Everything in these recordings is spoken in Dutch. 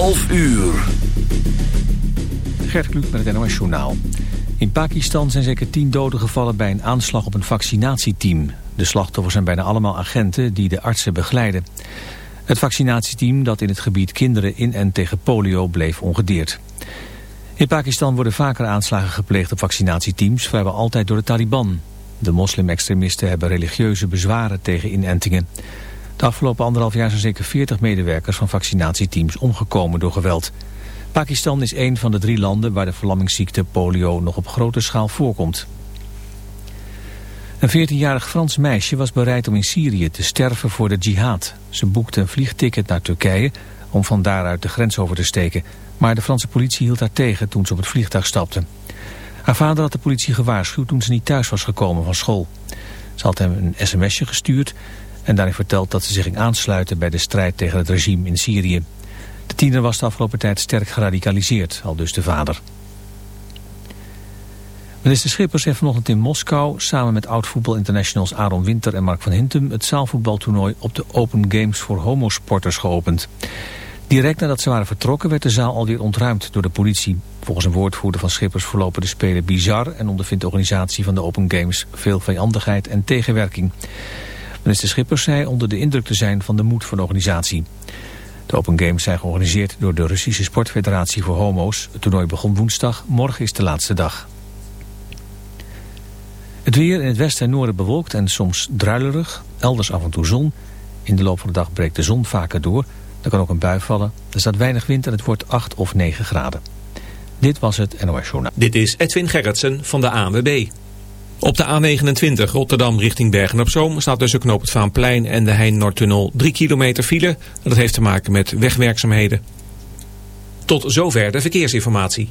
11 uur. Gert Kluk met het NOS Journaal. In Pakistan zijn zeker tien doden gevallen bij een aanslag op een vaccinatieteam. De slachtoffers zijn bijna allemaal agenten die de artsen begeleiden. Het vaccinatieteam dat in het gebied kinderen in en tegen polio bleef ongedeerd. In Pakistan worden vaker aanslagen gepleegd op vaccinatieteams, vrijwel altijd door de Taliban. De moslim-extremisten hebben religieuze bezwaren tegen inentingen. De afgelopen anderhalf jaar zijn zeker 40 medewerkers van vaccinatieteams omgekomen door geweld. Pakistan is een van de drie landen waar de verlammingsziekte polio nog op grote schaal voorkomt. Een 14-jarig Frans meisje was bereid om in Syrië te sterven voor de jihad. Ze boekte een vliegticket naar Turkije om van daaruit de grens over te steken. Maar de Franse politie hield haar tegen toen ze op het vliegtuig stapte. Haar vader had de politie gewaarschuwd toen ze niet thuis was gekomen van school. Ze had hem een sms'je gestuurd en daarin verteld dat ze zich ging aansluiten bij de strijd tegen het regime in Syrië. De tiener was de afgelopen tijd sterk geradicaliseerd, al dus de vader. Minister Schippers heeft vanochtend in Moskou samen met oud-voetbal-internationals Aaron Winter en Mark van Hintem het zaalvoetbaltoernooi op de Open Games voor homosporters geopend. Direct nadat ze waren vertrokken werd de zaal alweer ontruimd door de politie. Volgens een woordvoerder van Schippers verlopen de Spelen bizar en ondervindt de organisatie van de Open Games veel vijandigheid en tegenwerking. Minister Schippers zei onder de indruk te zijn van de moed van de organisatie. De Open Games zijn georganiseerd door de Russische Sportfederatie voor Homo's. Het toernooi begon woensdag, morgen is de laatste dag. Het weer in het westen en noorden bewolkt en soms druilerig. Elders af en toe zon. In de loop van de dag breekt de zon vaker door. Er kan ook een bui vallen. Er staat weinig wind en het wordt 8 of 9 graden. Dit was het NOS Journaal. Dit is Edwin Gerritsen van de ANWB. Op de A29 Rotterdam richting Bergen-op-Zoom staat tussen knoop het Vaanplein en de Hein-Noordtunnel 3 kilometer file. Dat heeft te maken met wegwerkzaamheden. Tot zover de verkeersinformatie.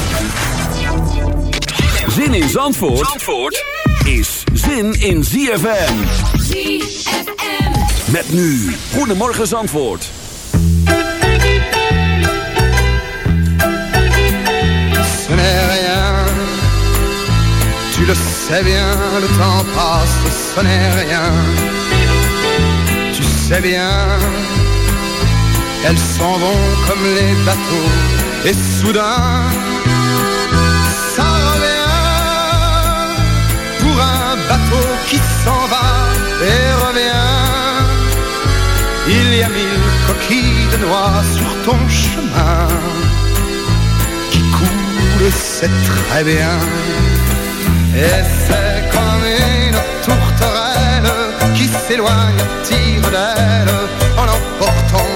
Zin in Zandvoort, Zandvoort is zin in ZFM. ZFM. Met nu, Goedemorgen Zandvoort. ce n'est rien. Tu le sais bien, le temps passe, ce n'est rien. Tu sais bien, elles s'en vont comme les bateaux, et soudain, qui s'en va et revient. Il y a mille coquilles de noix sur ton chemin qui coule, c'est très bien. Et c'est comme une tourterelle qui s'éloigne, tire d'elle en emportant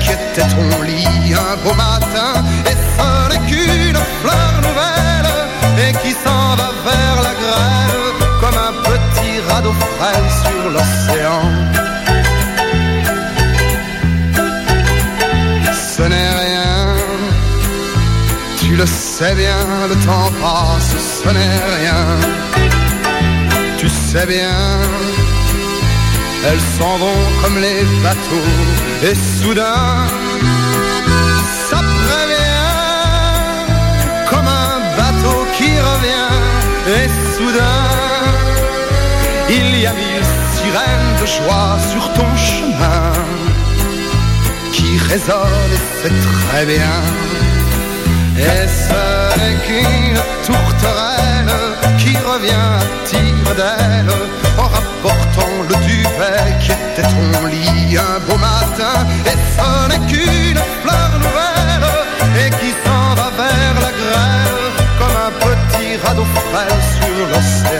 quittait ton lit un beau matin et ce n'est qu'une fleur nouvelle et qui s'en va vers la grève petit radeau frêle sur l'océan. Ce n'est rien, tu le sais bien, le temps passe, ce n'est rien. Tu sais bien, elles s'en vont comme les bateaux et soudain, a de joie sur ton chemin qui résonne et c'est très bien. Et ce n'est qu'une tourterelle qui revient à tire d'aile en rapportant le duvet qui était ton lit un beau matin? Et ce n'est qu'une fleur nouvelle et qui s'en va vers la grève comme un petit radeau frêle sur l'océan?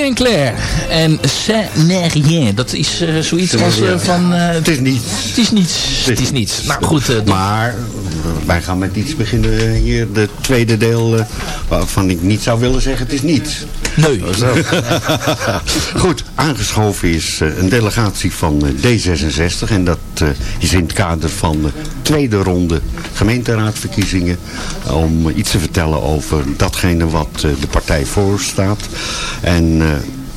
Julien Claire en C'est n'est rien. Dat is eh, zoiets als eh, van... eh, Het is niet. het is niets. Het is niets. Nou goed, Maar wij gaan met iets beginnen hier. De tweede deel waarvan ik niet zou willen zeggen het is niets. Nee. Goed, aangeschoven is eh, een delegatie van eh, D66. En dat eh, is in het kader van de tweede ronde gemeenteraadsverkiezingen. Om iets te vertellen over datgene wat eh, de partij voorstaat. En eh,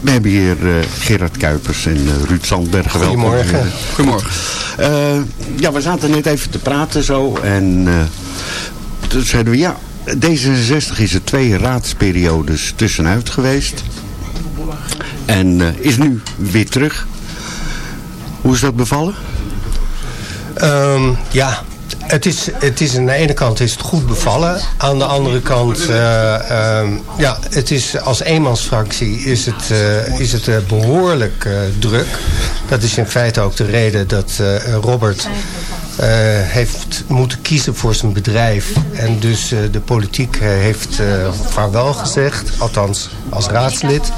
we hebben hier eh, Gerard Kuipers en Ruud Sandberg. Welkom. Goedemorgen. Goedemorgen. Eh, ja, we zaten net even te praten zo. En eh, toen zeiden we, ja, D66 is er twee raadsperiodes tussenuit geweest. En eh, is nu weer terug. Hoe is dat bevallen? Ehm, ja, het is, het is aan de ene kant is het goed bevallen. Aan de andere kant, eh, ehm, ja, het is als eenmansfractie is het, eh, is het eh, behoorlijk eh, druk. Dat is in feite ook de reden dat Robert eh, heeft moeten kiezen voor zijn bedrijf. En dus eh, de politiek eh, heeft eh, vaarwel gezegd, althans als raadslid.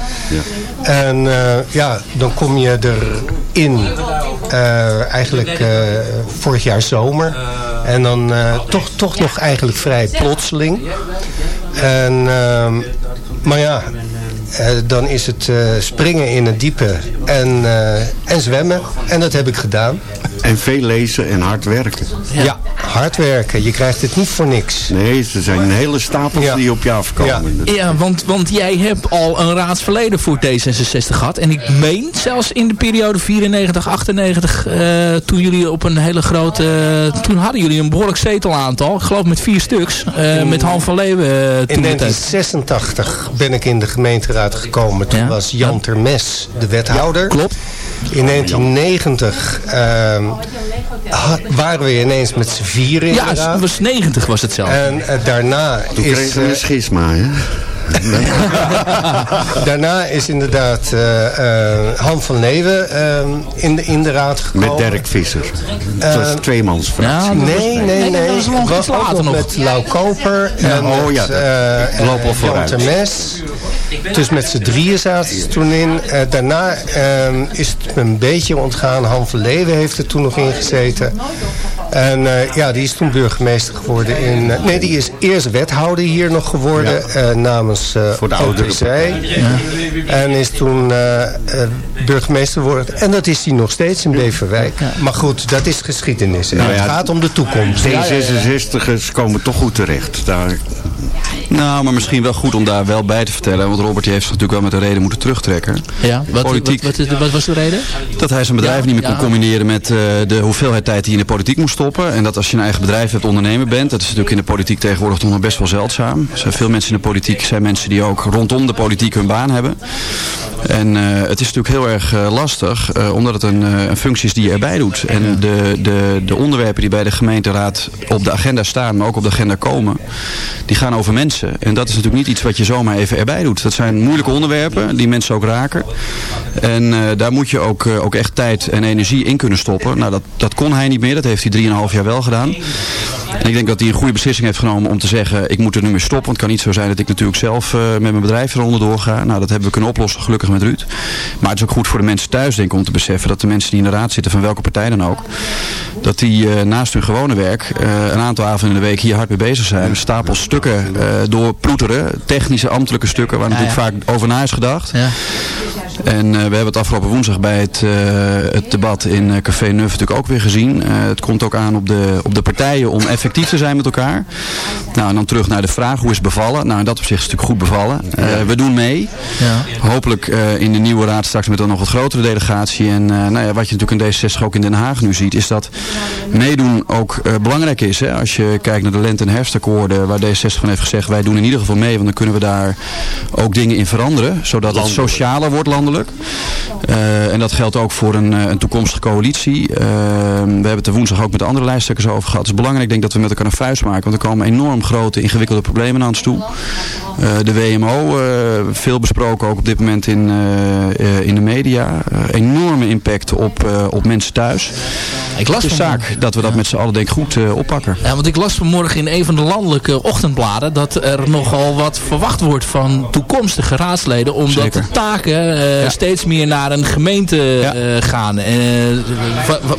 En eh, ja, dan kom je erin eigenlijk vorig jaar zomer. En dan toch, toch nog eigenlijk vrij plotseling. En, ehm, maar ja, eh, dan is het eh, springen in het diepe en, eh, en zwemmen. En dat heb ik gedaan. En veel lezen en hard werken. Ja. hard werken. Je krijgt het niet voor niks. Nee, er zijn een hele stapels Ja. die op je afkomen. Dat- Ja, want, want jij hebt al een raadsverleden voor D66 gehad. En ik meen zelfs in de periode 94, 98, eh, toen jullie op een hele grote... toen hadden jullie een behoorlijk zetelaantal. Ik geloof met vier stuks. eh, met Han van Leeuwen In toen de tijd. 1986 ben ik in de gekomen. Toen Ja. was Jan Termes de wethouder. Klopt. In 1990 ehm, waren we ineens met z'n vieren in Ja, het was 90 was het zelf. En eh, daarna Toen is... kregen we eh, een schisma, hè? Daarna is inderdaad eh, eh, Han van Leeuwen eh, in, de, in de raad gekomen. Met Dirk Visser. Het was tweemansfractie. nee, nee, nee. dat Het was ook later nog. met Lau Koper Ja, en oh met, ja, dat eh, loopt al vooruit. Jan Termes. Dus met z'n drieën zaten ze toen in. Eh, daarna ehm, is het me een beetje ontgaan. Han van Leeuwen heeft er toen nog in gezeten. En eh, ja, die is toen burgemeester geworden in... eh, nee, die is eerst wethouder hier nog geworden eh, namens eh Voor de oudere OTC. En is toen burgemeester geworden. En dat is hij nog steeds in Beverwijk. Maar goed, dat is geschiedenis. En Nou het ja, gaat om de toekomst. D66'ers komen toch goed terecht. Daar, Nou, maar misschien wel goed om daar wel bij te vertellen. Want Robert die heeft zich natuurlijk wel met de reden moeten terugtrekken. Ja, wat, Politiek. Wat, wat, wat was de reden? Dat hij zijn bedrijf Ja, niet meer kon ja. combineren met eh, de hoeveelheid tijd die hij in de politiek moest stoppen. En dat als je een eigen bedrijf hebt, ondernemer bent. Dat is natuurlijk in de politiek tegenwoordig toch nog best wel zeldzaam. Er zijn veel mensen in de politiek, zijn mensen die ook rondom de politiek hun baan hebben. En eh, het is natuurlijk heel erg eh, lastig, eh, omdat het een, een functie is die je erbij doet. En de, de, de onderwerpen die bij de gemeenteraad op de agenda staan, maar ook op de agenda komen, die gaan over mensen. En dat is natuurlijk niet iets wat je zomaar even erbij doet. Dat zijn moeilijke onderwerpen die mensen ook raken. En daar moet je ook, ook echt tijd en energie in kunnen stoppen. Nou, dat, dat kon hij niet meer. Dat heeft hij drieënhalf jaar wel gedaan. En ik denk dat hij een goede beslissing heeft genomen om te zeggen... ik moet er nu mee stoppen. Want het kan niet zo zijn dat ik natuurlijk zelf eh, met mijn bedrijf eronder doorga. Nou, dat hebben we kunnen oplossen, gelukkig met Ruud. Maar het is ook goed voor de mensen thuis, denk ik, om te beseffen... dat de mensen die in de raad zitten, van welke partij dan ook... dat die eh, naast hun gewone werk eh, een aantal avonden in de week hier hard mee bezig zijn. Stapels stukken doorploeteren. Technische, ambtelijke stukken, waar natuurlijk ja, ja. vaak over na is gedacht. Ja. En we hebben het afgelopen woensdag bij het, het debat in Café Neuf natuurlijk ook weer gezien. het komt ook aan op de, op de partijen om effectief te zijn met elkaar. Nou, en dan terug naar de vraag, hoe is bevallen? Nou, in dat opzicht is het natuurlijk goed bevallen. we doen mee. Ja. Hopelijk in de nieuwe raad straks met een nog wat grotere delegatie. En nou ja, wat je natuurlijk in D66 ook in Den Haag nu ziet, is dat meedoen ook belangrijk is. Hè? Als je kijkt naar de lente- en herfstakkoorden, waar D66 van heeft gezegd, wij doen in ieder geval mee, want dan kunnen we daar ook dingen in veranderen. Zodat het socialer wordt landelijk. En dat geldt ook voor een, een toekomstige coalitie. We hebben het er woensdag ook met andere lijsttrekkers over gehad. Het is belangrijk denk ik dat we met elkaar een vuist maken. Want er komen enorm grote, ingewikkelde problemen aan ons toe. Uh, de WMO, veel besproken ook op dit moment in, in de media. enorme impact op, op mensen thuis. Ik las het is zaak dat we dat ja. met z'n allen denk ik goed oppakken. Ja, want ik las vanmorgen in een van de landelijke ochtendbladen... dat er nogal wat verwacht wordt van toekomstige raadsleden... omdat Zeker. de taken ja. steeds meer naar een gemeente ja. gaan. Uh,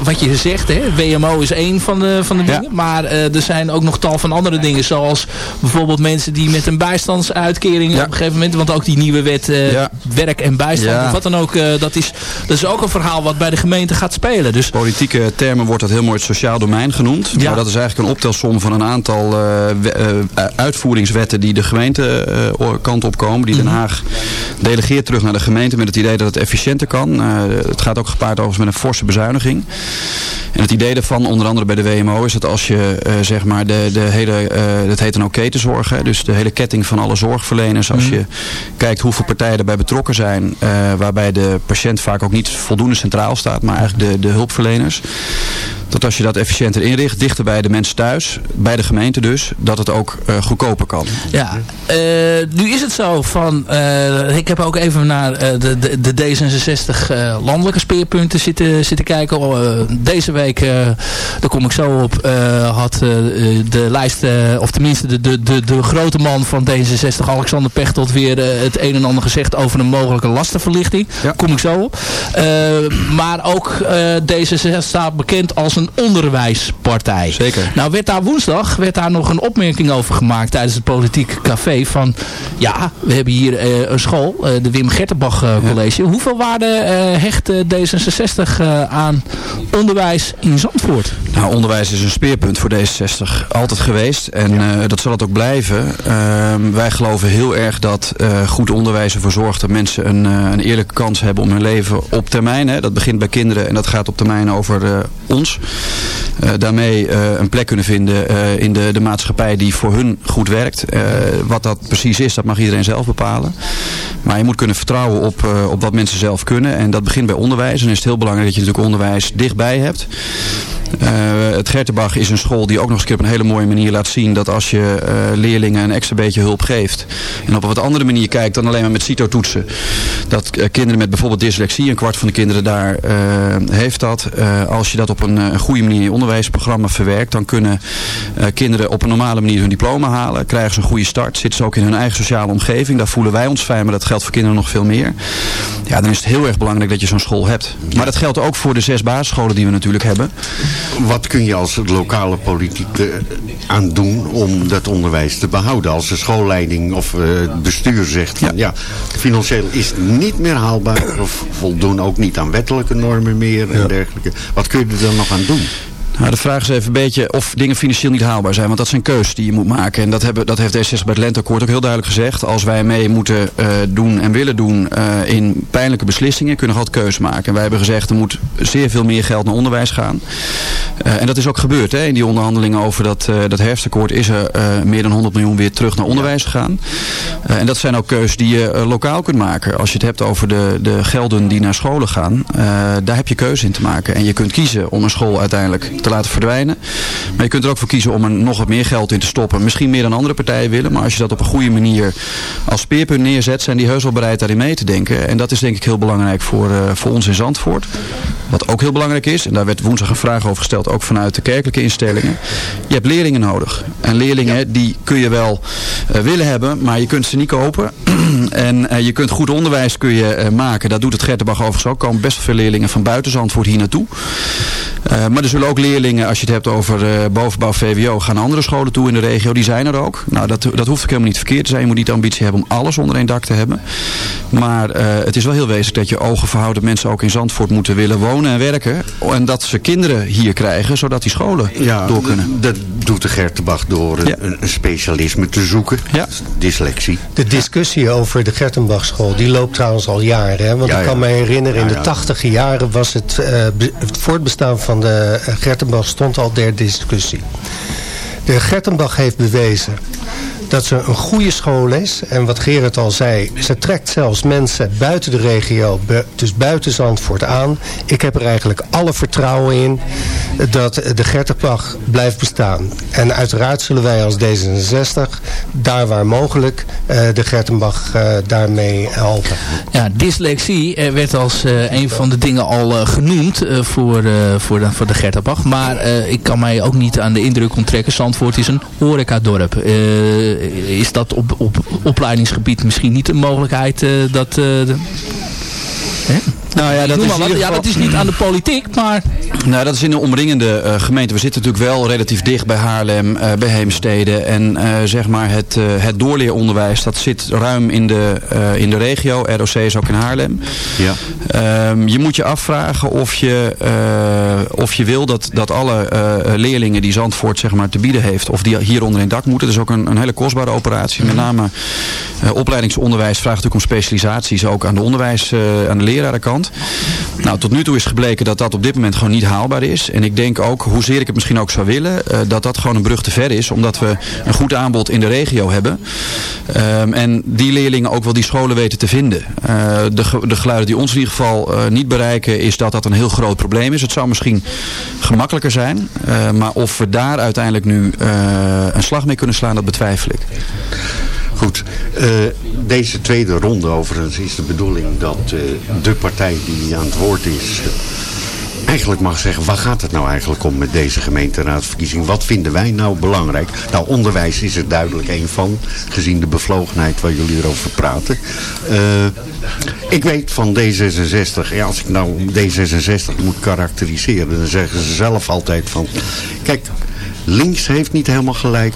wat je zegt, hè, WMO is één van de, van de dingen. Ja. Maar er zijn ook nog tal van andere dingen. Zoals bijvoorbeeld mensen die met een bijstandsuitkering op een gegeven moment. Want ook die nieuwe wet werk en bijstand. Of wat dan ook. dat, is, dat is ook een verhaal wat bij de gemeente gaat spelen. Dus, Politieke termen wordt dat heel mooi het sociaal domein genoemd. Maar dat is eigenlijk een optelsom van een aantal uitvoeringswetten die de gemeente kant op komen. Die Den Haag delegeert terug naar de gemeente met het idee dat het efficiënter kan. Het gaat ook gepaard overigens met een forse bezuiniging. En het idee daarvan, onder andere bij de WMO, is dat als je uh, zeg maar de, de hele, uh, dat heet dan ook ketenzorg, hè, dus de hele ketting van alle zorgverleners. Als mm. je kijkt hoeveel partijen erbij betrokken zijn, waarbij de patiënt vaak ook niet voldoende centraal staat, maar eigenlijk de, de hulpverleners dat als je dat efficiënter inricht, dichter bij de mensen thuis, bij de gemeente dus, dat het ook uh, goedkoper kan. Ja, uh, nu is het zo van, uh, ik heb ook even naar de, de, de D66 landelijke speerpunten zitten, zitten kijken. deze week, daar kom ik zo op, had de lijst, of tenminste de, de, de, de grote man van D66, Alexander Pechtold, weer het een en ander gezegd over een mogelijke lastenverlichting. Ja. Kom ik zo op. maar ook D66 staat bekend als een onderwijspartij. Zeker. Nou werd daar woensdag werd daar nog een opmerking over gemaakt tijdens het politiek café van ja, we hebben hier uh, een school, uh, de Wim Gertenbach uh, College. Ja. Hoeveel waarde hecht D66 aan onderwijs in Zandvoort? Nou, onderwijs is een speerpunt voor D66. Altijd geweest en ja. dat zal het ook blijven. Ehm, wij geloven heel erg dat goed onderwijs ervoor zorgt dat mensen een, een eerlijke kans hebben om hun leven op termijn. Hè, dat begint bij kinderen en dat gaat op termijn over ons. Eh, daarmee eh, een plek kunnen vinden eh, in de, de maatschappij die voor hun goed werkt. Wat dat precies is, dat mag iedereen zelf bepalen. Maar je moet kunnen vertrouwen op, op wat mensen zelf kunnen. En dat begint bij onderwijs. En is het heel belangrijk dat je natuurlijk onderwijs dichtbij hebt. Het Gertenbach is een school die ook nog eens op een hele mooie manier laat zien dat als je leerlingen een extra beetje hulp geeft en op een wat andere manier kijkt dan alleen maar met CITO-toetsen, dat kinderen met bijvoorbeeld dyslexie, een kwart van de kinderen daar heeft dat, als je dat op een, een goede manier in je onderwijsprogramma verwerkt, dan kunnen eh, kinderen op een normale manier hun diploma halen, krijgen ze een goede start, zitten ze ook in hun eigen sociale omgeving, daar voelen wij ons fijn, maar dat geldt voor kinderen nog veel meer. Ja, dan is het heel erg belangrijk dat je zo'n school hebt. Maar dat geldt ook voor de zes basisscholen die we natuurlijk hebben. Wat kun je als lokale politiek eh, aan doen om dat onderwijs te behouden? Als de schoolleiding of eh, het bestuur zegt van ja. financieel is niet meer haalbaar of voldoen ook niet aan wettelijke normen meer en dergelijke. Wat kun je er dan nog aan doen? Mandum. Nou, de vraag is even een beetje of dingen financieel niet haalbaar zijn. Want dat zijn keuzes die je moet maken. En dat, hebben, dat heeft D66 bij het Lenteakkoord ook heel duidelijk gezegd. Als wij mee moeten eh, doen en willen doen eh, in pijnlijke beslissingen, kunnen we altijd keuzes maken. En wij hebben gezegd, er moet zeer veel meer geld naar onderwijs gaan. Eh, en dat is ook gebeurd. Hè. In die onderhandelingen over dat, dat herfstakkoord is er meer dan 100 miljoen weer terug naar onderwijs gegaan. En dat zijn ook keuzes die je lokaal kunt maken. Als je het hebt over de, de gelden die naar scholen gaan, daar heb je keuze in te maken. En je kunt kiezen om een school uiteindelijk te laten verdwijnen. Maar je kunt er ook voor kiezen om er nog wat meer geld in te stoppen. Misschien meer dan andere partijen willen. Maar als je dat op een goede manier als speerpunt neerzet, zijn die heus wel bereid daarin mee te denken. En dat is denk ik heel belangrijk voor, eh, voor ons in Zandvoort. Wat ook heel belangrijk is, en daar werd woensdag een vraag over gesteld, ook vanuit de kerkelijke instellingen. Je hebt leerlingen nodig. En leerlingen die kun je wel eh, willen hebben, maar je kunt ze niet kopen. en eh, je kunt goed onderwijs kun je, maken. Dat doet het Gertenbach overigens ook. Er komen best wel veel leerlingen van buiten Zandvoort hier naartoe. Maar er zullen ook leerlingen, als je het hebt over eh, bovenbouw VWO, gaan naar andere scholen toe in de regio. Die zijn er ook. Nou, dat, dat hoeft ook helemaal niet verkeerd te zijn. Je moet niet de ambitie hebben om alles onder één dak te hebben. Maar eh, het is wel heel wezenlijk dat je ogen verhoudt dat mensen ook in Zandvoort moeten willen wonen en werken. En dat ze kinderen hier krijgen, zodat die scholen door kunnen. Dat doet de Gertenbach door een, een, een specialisme te zoeken. Ja. Dyslexie. De discussie over de Gertenbachschool, die loopt trouwens al jaren. Hè? Want Ja, ik kan ja. me herinneren, in Ja, de ja. tachtige jaren was het, eh, het voortbestaan van de eh, Gertenbach stond al ter discussie. De Gertenbach heeft bewezen dat ze een goede school is. En wat Gerard al zei, ze trekt zelfs mensen buiten de regio, dus buiten Zandvoort aan. Ik heb er eigenlijk alle vertrouwen in dat de Gertenbach blijft bestaan. En uiteraard zullen wij als D66, daar waar mogelijk, eh, de Gertenbach eh, daarmee helpen. Ja, dyslexie eh, werd als een van de dingen al genoemd voor, voor, de, voor de Gertenbach. Maar ik kan mij ook niet aan de indruk onttrekken. Zandvoort is een horecadorp. Is dat op, op opleidingsgebied misschien niet een mogelijkheid dat... Hè? Nou ja, dat is in ja, dat is niet aan de politiek, maar... Nou, dat is in de omringende eh gemeente. We zitten natuurlijk wel relatief dicht bij Haarlem, eh, bij Heemstede. En eh, zeg maar het, eh, het doorleeronderwijs, dat zit ruim in de, eh, in de regio. ROC is ook in Haarlem. Ja. Ehm, je moet je afvragen of je, eh, of je wil dat, dat alle eh, leerlingen die Zandvoort zeg maar, te bieden heeft, of die hier onder een dak moeten. Dat is ook een, een hele kostbare operatie. Met name eh, opleidingsonderwijs vraagt natuurlijk om specialisaties, ook aan de onderwijs, eh, aan de lerarenkant. Nou, tot nu toe is gebleken dat dat op dit moment gewoon niet haalbaar is. En ik denk ook, hoezeer ik het misschien ook zou willen, eh, dat dat gewoon een brug te ver is. Omdat we een goed aanbod in de regio hebben. Ehm, en die leerlingen ook wel die scholen weten te vinden. Eh, de, de geluiden die ons in ieder geval eh, niet bereiken, is dat dat een heel groot probleem is. Het zou misschien gemakkelijker zijn. maar of we daar uiteindelijk nu een slag mee kunnen slaan, dat betwijfel ik. Goed, eh, deze tweede ronde overigens is de bedoeling dat eh, de partij die aan het woord is... eigenlijk mag zeggen, waar gaat het nou eigenlijk om met deze gemeenteraadsverkiezing? Wat vinden wij nou belangrijk? Nou, onderwijs is er duidelijk een van, gezien de bevlogenheid waar jullie erover praten. Eh, ik weet van D66, ja, als ik nou D66 moet karakteriseren, dan zeggen ze zelf altijd van... Kijk, links heeft niet helemaal gelijk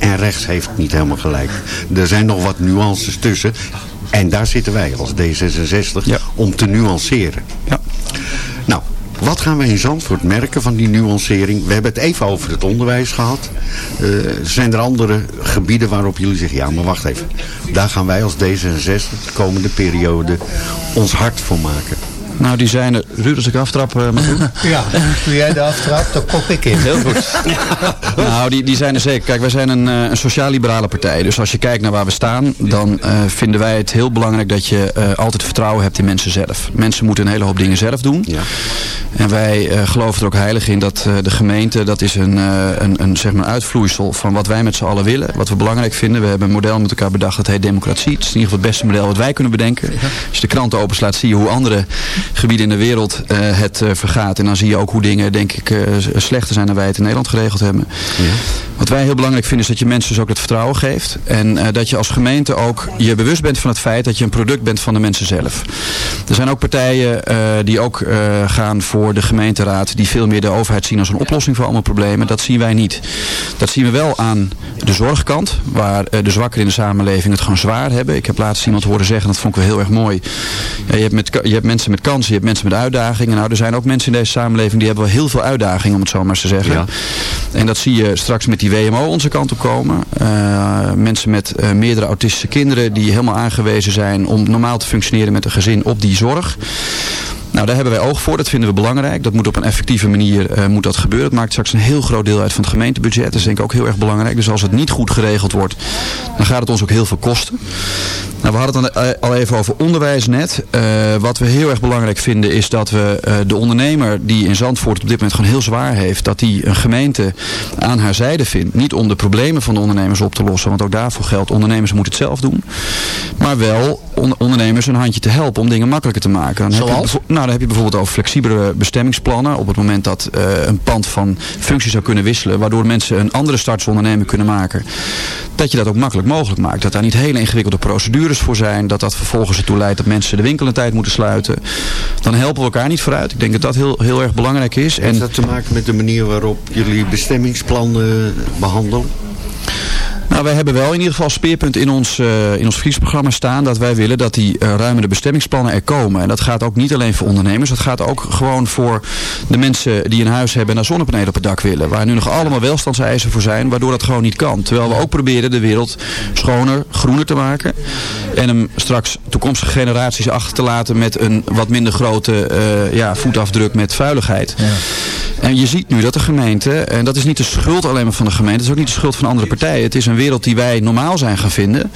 en rechts heeft niet helemaal gelijk. Er zijn nog wat nuances tussen. En daar zitten wij als D66 om te nuanceren. Ja. Nou, wat gaan we in Zandvoort merken van die nuancering? We hebben het even over het onderwijs gehad. Eh, zijn er andere gebieden waarop jullie zeggen... ja, maar wacht even. Daar gaan wij als D66 de komende periode ons hart voor maken. Nou, die zijn er... Ruud, als ik aftrap uh, mag doen? Ja, doe jij de aftrap, dan kop ik in. Heel goed. nou, die, die zijn er zeker. Kijk, wij zijn een, uh, een sociaal-liberale partij. Dus als je kijkt naar waar we staan, dan uh, vinden wij het heel belangrijk dat je altijd vertrouwen hebt in mensen zelf. Mensen moeten een hele hoop dingen zelf doen. Ja. En wij geloven er ook heilig in dat de gemeente, dat is een, een, een, zeg maar uitvloeisel van wat wij met z'n allen willen. Wat we belangrijk vinden. We hebben een model met elkaar bedacht, dat heet democratie. Het is in ieder geval het beste model wat wij kunnen bedenken. Als je de kranten openslaat, zie je hoe andere gebieden in de wereld uh, het uh, vergaat. En dan zie je ook hoe dingen, denk ik, uh, slechter zijn dan wij het in Nederland geregeld hebben. Ja. Wat wij heel belangrijk vinden is dat je mensen dus ook het vertrouwen geeft. En dat je als gemeente ook je bewust bent van het feit dat je een product bent van de mensen zelf. Er zijn ook partijen die ook gaan voor de gemeenteraad. Die veel meer de overheid zien als een oplossing voor allemaal problemen. Dat zien wij niet. Dat zien we wel aan de zorgkant. Waar de zwakkeren in de samenleving het gewoon zwaar hebben. Ik heb laatst iemand horen zeggen, dat vond ik wel heel erg mooi. Ja, je, hebt met, je hebt mensen met kansen, je hebt mensen met uitdagingen. Nou, er zijn ook mensen in deze samenleving die hebben wel heel veel uitdagingen, om het zo maar eens te zeggen. Ja. En dat zie je straks met die WMO onze kant op komen. Uh, mensen met uh, meerdere autistische kinderen die helemaal aangewezen zijn om normaal te functioneren met een gezin op die zorg. Nou, daar hebben wij oog voor. Dat vinden we belangrijk. Dat moet op een effectieve manier uh, moet dat gebeuren. Het maakt straks een heel groot deel uit van het gemeentebudget. Dat is denk ik ook heel erg belangrijk. Dus als het niet goed geregeld wordt, dan gaat het ons ook heel veel kosten. Nou, we hadden het dan al even over onderwijs net. Uh, wat we heel erg belangrijk vinden is dat we uh, de ondernemer die in Zandvoort op dit moment gewoon heel zwaar heeft. Dat die een gemeente aan haar zijde vindt. Niet om de problemen van de ondernemers op te lossen. Want ook daarvoor geldt, ondernemers moeten het zelf doen. Maar wel on ondernemers een handje te helpen om dingen makkelijker te maken. Dan Zoals? Heb je, nou, dan heb je bijvoorbeeld over flexibele bestemmingsplannen. Op het moment dat uh, een pand van functie zou kunnen wisselen. Waardoor mensen een andere startsonderneming kunnen maken. Dat je dat ook makkelijk mogelijk maakt. Dat daar niet hele ingewikkelde procedures voor zijn. Dat dat vervolgens ertoe leidt dat mensen de winkel een tijd moeten sluiten. Dan helpen we elkaar niet vooruit. Ik denk dat dat heel, heel erg belangrijk is. Heeft dat te maken met de manier waarop jullie bestemmingsplannen behandelen? Nou, wij hebben wel in ieder geval speerpunt in ons, uh, in ons verkiezingsprogramma staan dat wij willen dat die uh, ruimende bestemmingsplannen er komen. En dat gaat ook niet alleen voor ondernemers, dat gaat ook gewoon voor de mensen die een huis hebben en een zonnepanelen op het dak willen. Waar nu nog allemaal welstandseisen voor zijn, waardoor dat gewoon niet kan. Terwijl we ook proberen de wereld schoner, groener te maken. En hem straks toekomstige generaties achter te laten met een wat minder grote uh, ja, voetafdruk met vuiligheid. En je ziet nu dat de gemeente, en dat is niet de schuld alleen maar van de gemeente, het is ook niet de schuld van andere partijen. Het is een wereld die wij normaal zijn gaan vinden.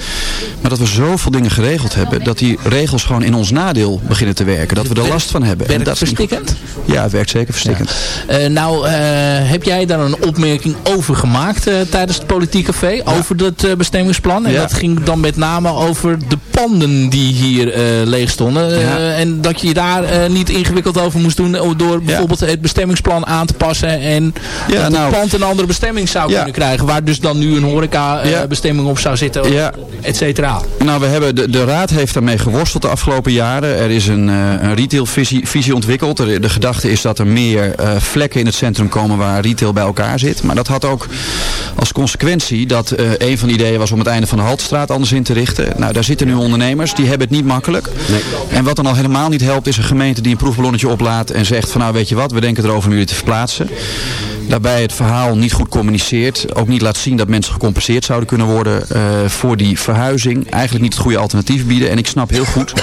Maar dat we zoveel dingen geregeld hebben, dat die regels gewoon in ons nadeel beginnen te werken. Dat we er last van hebben. Werkt en dat verstikkend? Ja, het werkt zeker verstikkend. Ja. Uh, nou, uh, heb jij daar een opmerking over gemaakt uh, tijdens het politieke café? Ja. Over dat bestemmingsplan? En ja. dat ging dan met name over de panden die hier leeg stonden. en dat je daar niet ingewikkeld over moest doen door bijvoorbeeld het bestemmingsplan aan te passen. En ja, dat nou, het pand een andere bestemming zou kunnen krijgen. Waar dus dan nu een horeca ja. bestemming op zou zitten, ja. et cetera. Nou, we hebben de, de raad heeft daarmee geworsteld de afgelopen jaren. Er is een, uh, een retailvisie visie ontwikkeld. De, de gedachte is dat er meer uh, vlekken in het centrum komen waar retail bij elkaar zit. Maar dat had ook als consequentie dat uh, een van de ideeën was om het einde van de Haltestraat anders in te richten. Nou, daar zitten nu ondernemers, die hebben het niet makkelijk. Nee. En wat dan al helemaal niet helpt is een gemeente die een proefballonnetje oplaat en zegt van nou weet je wat, we denken erover om jullie te verplaatsen. Daarbij het verhaal niet goed communiceert. Ook niet laat zien dat mensen gecompenseerd zouden kunnen worden uh, voor die verhuizing. Eigenlijk niet het goede alternatief bieden. En ik snap heel goed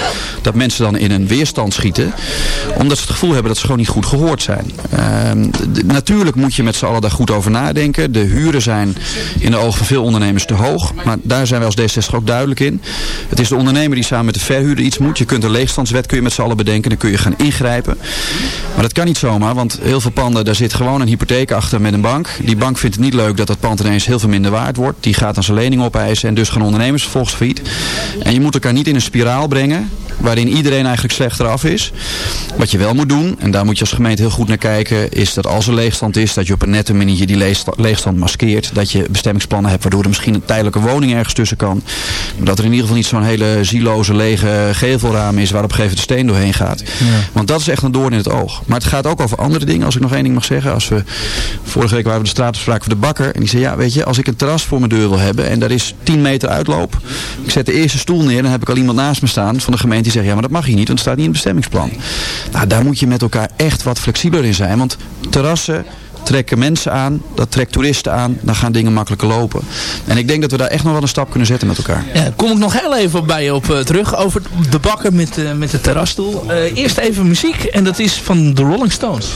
dat mensen dan in een weerstand schieten. Omdat ze het gevoel hebben dat ze gewoon niet goed gehoord zijn. Uh, natuurlijk moet je met z'n allen daar goed over nadenken. De huren zijn in de ogen van veel ondernemers te hoog. Maar daar zijn wij als D66 ook duidelijk in. Het is de ondernemer die samen met de verhuurder iets moet. Je kunt een leegstandswet kun je met z'n allen bedenken. Dan kun je gaan ingrijpen. Maar dat kan niet zomaar. Want heel veel panden, daar zit gewoon een hypotheek achter met een bank. Die bank vindt het niet leuk dat dat pand ineens heel veel minder waard wordt. Die gaat dan zijn lening opeisen en dus gaan ondernemers failliet. En je moet elkaar niet in een spiraal brengen waarin iedereen eigenlijk slechter af is. Wat je wel moet doen, en daar moet je als gemeente heel goed naar kijken, is dat als er leegstand is, dat je op een nette manier die leegstand maskeert. Dat je bestemmingsplannen hebt waardoor er misschien een tijdelijke woning ergens tussen kan. Dat er in ieder geval niet zo'n hele zieloze lege gevelraam is waar op een gegeven moment de steen doorheen gaat. Ja. Want dat is echt een doorn in het oog. Maar het gaat ook over andere dingen, als ik nog één ding mag zeggen. Als we, vorige week waren we de straatbespraak voor de bakker. En die zei, ja weet je, als ik een terras voor mijn deur wil hebben en daar is 10 meter uitloop. Ik zet de eerste stoel neer, dan heb ik al iemand naast me staan van de gemeente die zegt, ja maar dat mag je niet, want het staat niet in het bestemmingsplan. Nou, daar moet je met elkaar echt wat flexibeler in zijn, want terrassen trekken mensen aan, dat trekt toeristen aan, dan gaan dingen makkelijker lopen. En ik denk dat we daar echt nog wel een stap kunnen zetten met elkaar. Ja, kom ik nog heel even bij je op eh, terug. Over de bakken met, eh, met de terrasstoel. Eh, eerst even muziek. En dat is van de Rolling Stones.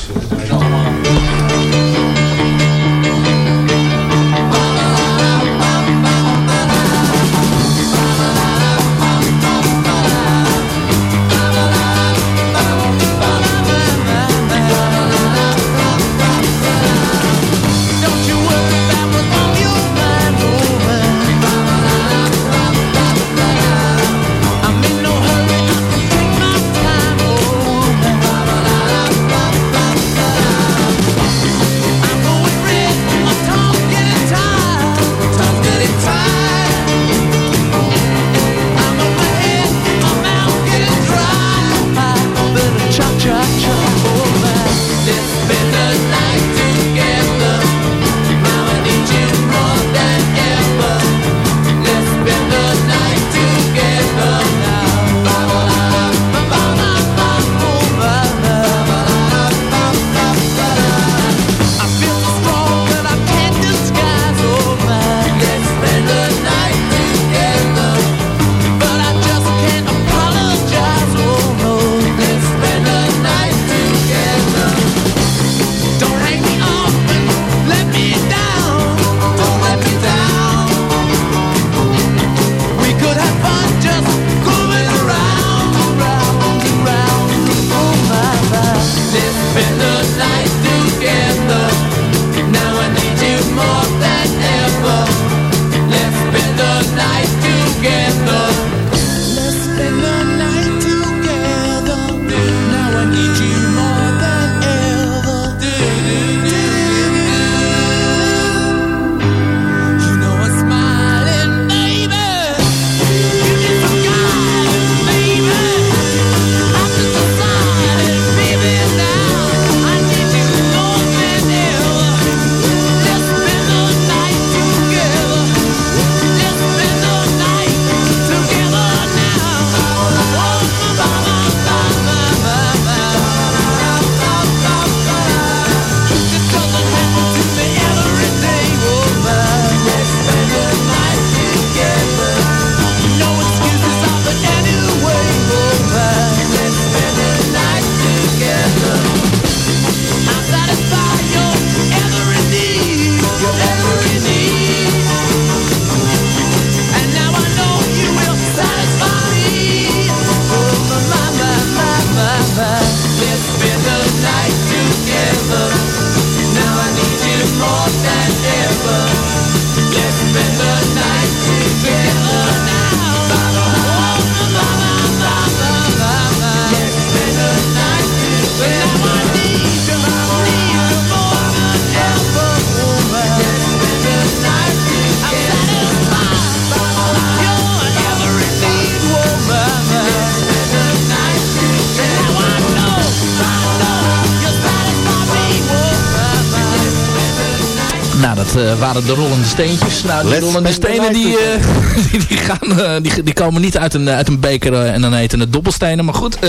Waren de rollende steentjes. Nou, die Let's rollende stenen die, eh, die, die gaan, eh, die, die komen niet uit een, uit een beker eh, en dan heten het dobbelstenen. Maar goed, eh,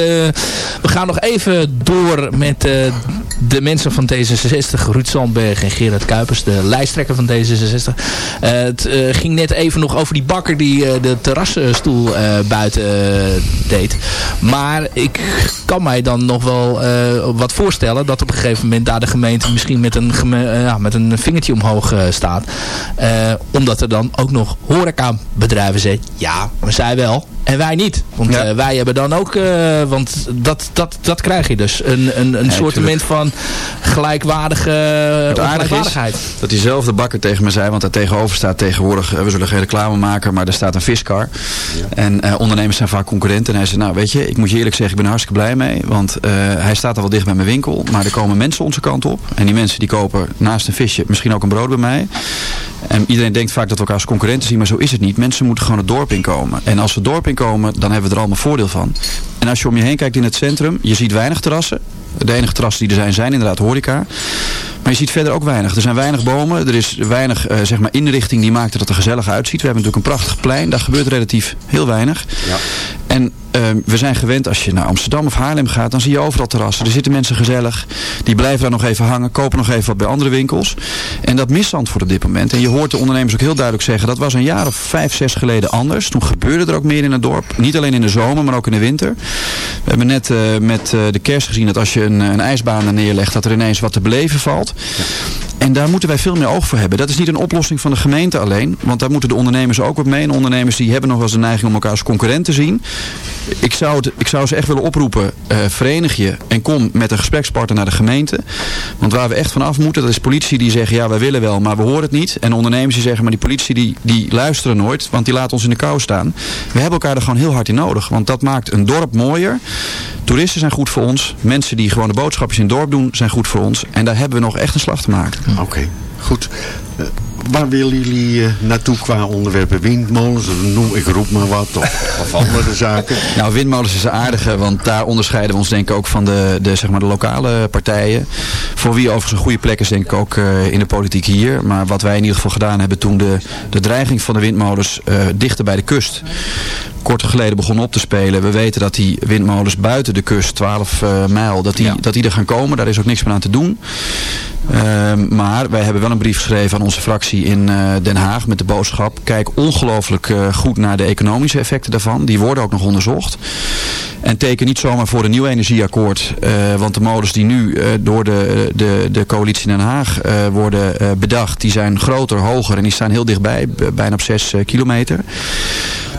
we gaan nog even door met eh, de mensen van D66. Ruud Sandberg en Gerard Kuipers, de lijsttrekker van D66. Eh, het eh, ging net even nog over die bakker die eh, de terrasstoel buiten deed. Maar ik kan mij dan nog wel wat voorstellen dat op een gegeven moment daar de gemeente misschien met een, geme- ja, met een vingertje omhoog staat. Omdat er dan ook nog horecabedrijven zeggen, ja, maar zij wel en wij niet. Want wij hebben dan ook, want dat, dat, dat krijg je dus. Een, een, een Ja, soortement van gelijkwaardige is ongelijkwaardigheid. dat diezelfde bakker tegen me zei, want daar tegenover staat tegenwoordig, eh, we zullen geen reclame maken, maar er staat een viskar. En eh, ondernemers zijn vaak concurrenten. En hij zei, nou weet je, ik moet je eerlijk zeggen, ik ben er hartstikke blij mee. Want eh, hij staat al wel dicht bij mijn winkel, maar er komen mensen onze kant op. En die mensen die kopen naast een visje misschien ook een brood bij mij. En iedereen denkt vaak dat we elkaar als concurrenten zien, maar zo is het niet. Mensen moeten gewoon het dorp inkomen. En als we het dorp inkomen, dan hebben we er allemaal voordeel van. En als je om je heen kijkt in het centrum, je ziet weinig terrassen. De enige terrassen die er zijn, zijn inderdaad horeca. Maar je ziet verder ook weinig. Er zijn weinig bomen. Er is weinig eh, zeg maar inrichting die maakt dat het er gezellig uitziet. We hebben natuurlijk een prachtig plein. Daar gebeurt relatief heel weinig. Ja. En eh, we zijn gewend als je naar Amsterdam of Haarlem gaat. Dan zie je overal terrassen. Er zitten mensen gezellig. Die blijven daar nog even hangen. Kopen nog even wat bij andere winkels. En dat mist Zandvoort op dit moment. En je hoort de ondernemers ook heel duidelijk zeggen. Dat was een jaar of vijf, zes geleden anders. Toen gebeurde er ook meer in het dorp. Niet alleen in de zomer, maar ook in de winter. We hebben net eh, met eh, de kerst gezien dat als je een, een ijsbaan er neerlegt. Dat er ineens wat te beleven valt. En daar moeten wij veel meer oog voor hebben. Dat is niet een oplossing van de gemeente alleen. Want daar moeten de ondernemers ook wat mee. En ondernemers die hebben nog wel eens de neiging om elkaar als concurrent te zien. Ik zou, het, ik zou ze echt willen oproepen. eh, verenig je en kom met een gesprekspartner naar de gemeente. Want waar we echt vanaf moeten, dat is politie die zeggen... ja, wij willen wel, maar we horen het niet. En ondernemers die zeggen, maar die politie die, die luisteren nooit. Want die laten ons in de kou staan. We hebben elkaar er gewoon heel hard in nodig. Want dat maakt een dorp mooier. Toeristen zijn goed voor ons. Mensen die gewoon de boodschapjes in dorp doen, zijn goed voor ons. En daar hebben we nog echt een slag te maken. Oké, goed. Waar willen jullie eh, naartoe qua onderwerpen? Windmolens, noem, ik roep maar wat, of, of andere zaken? Nou, windmolens is een aardige, want daar onderscheiden we ons denk ik ook van de, de, zeg maar de lokale partijen. Voor wie overigens een goede plek is denk ik ook eh, in de politiek hier. Maar wat wij in ieder geval gedaan hebben toen de, de dreiging van de windmolens eh, dichter bij de kust kort geleden begonnen op te spelen. We weten dat die windmolens buiten de kust, 12 eh, mijl, dat die, dat die er gaan komen. Daar is ook niks meer aan te doen. Ehm, maar wij hebben wel een brief geschreven aan onze fractie in eh, Den Haag met de boodschap. Kijk ongelooflijk eh, goed naar de economische effecten daarvan. Die worden ook nog onderzocht. En teken niet zomaar voor een nieuw energieakkoord. eh, want de molens die nu door de, de, de coalitie in Den Haag worden bedacht. Die zijn groter, hoger en die staan heel dichtbij. Bijna op 6 kilometer.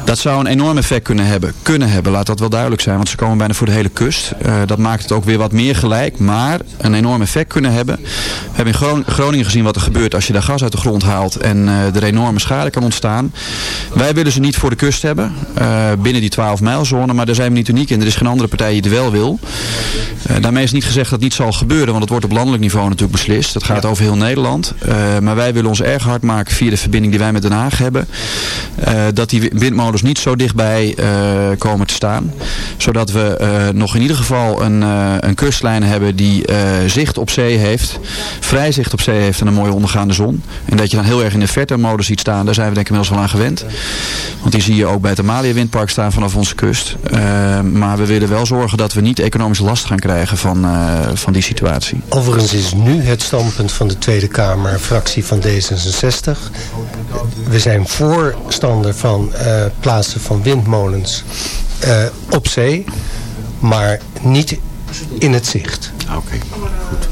Dat zou een enorm effect kunnen hebben. Kunnen hebben, laat dat wel duidelijk zijn. Want ze komen bijna voor de hele kust. Eh, dat maakt het ook weer wat meer gelijk. Maar een enorm effect kunnen hebben. We hebben in Gron- Groningen gezien wat er gebeurt als je daar gas uit de grond haalt. En eh, er enorme schade kan ontstaan. Wij willen ze niet voor de kust hebben. eh, binnen die 12 mijlzone. Maar daar zijn we niet uniek in. Er is geen andere partij die het wel wil. Daarmee is niet gezegd dat het niet zal gebeuren. Want het wordt op landelijk niveau natuurlijk beslist. Dat gaat over heel Nederland. Maar wij willen ons erg hard maken via de verbinding die wij met Den Haag hebben. dat die windmolens niet zo dichtbij eh, komen te staan. Zodat we eh, nog in ieder geval een, eh, een kustlijn hebben die zicht op zee heeft. Vrij zicht op zee heeft en een mooie ondergaande zon. En dat je dan heel erg in de verte molen ziet staan. Daar zijn we denk ik inmiddels wel aan gewend. Want die zie je ook bij het Amalia windpark staan vanaf onze kust. Maar we willen wel zorgen dat we niet economisch last gaan krijgen van, van die situatie. Overigens is nu het standpunt van de Tweede Kamer, fractie van D66. We zijn voorstander van eh, plaatsen van windmolens eh, op zee, maar niet in het zicht. Oké. Het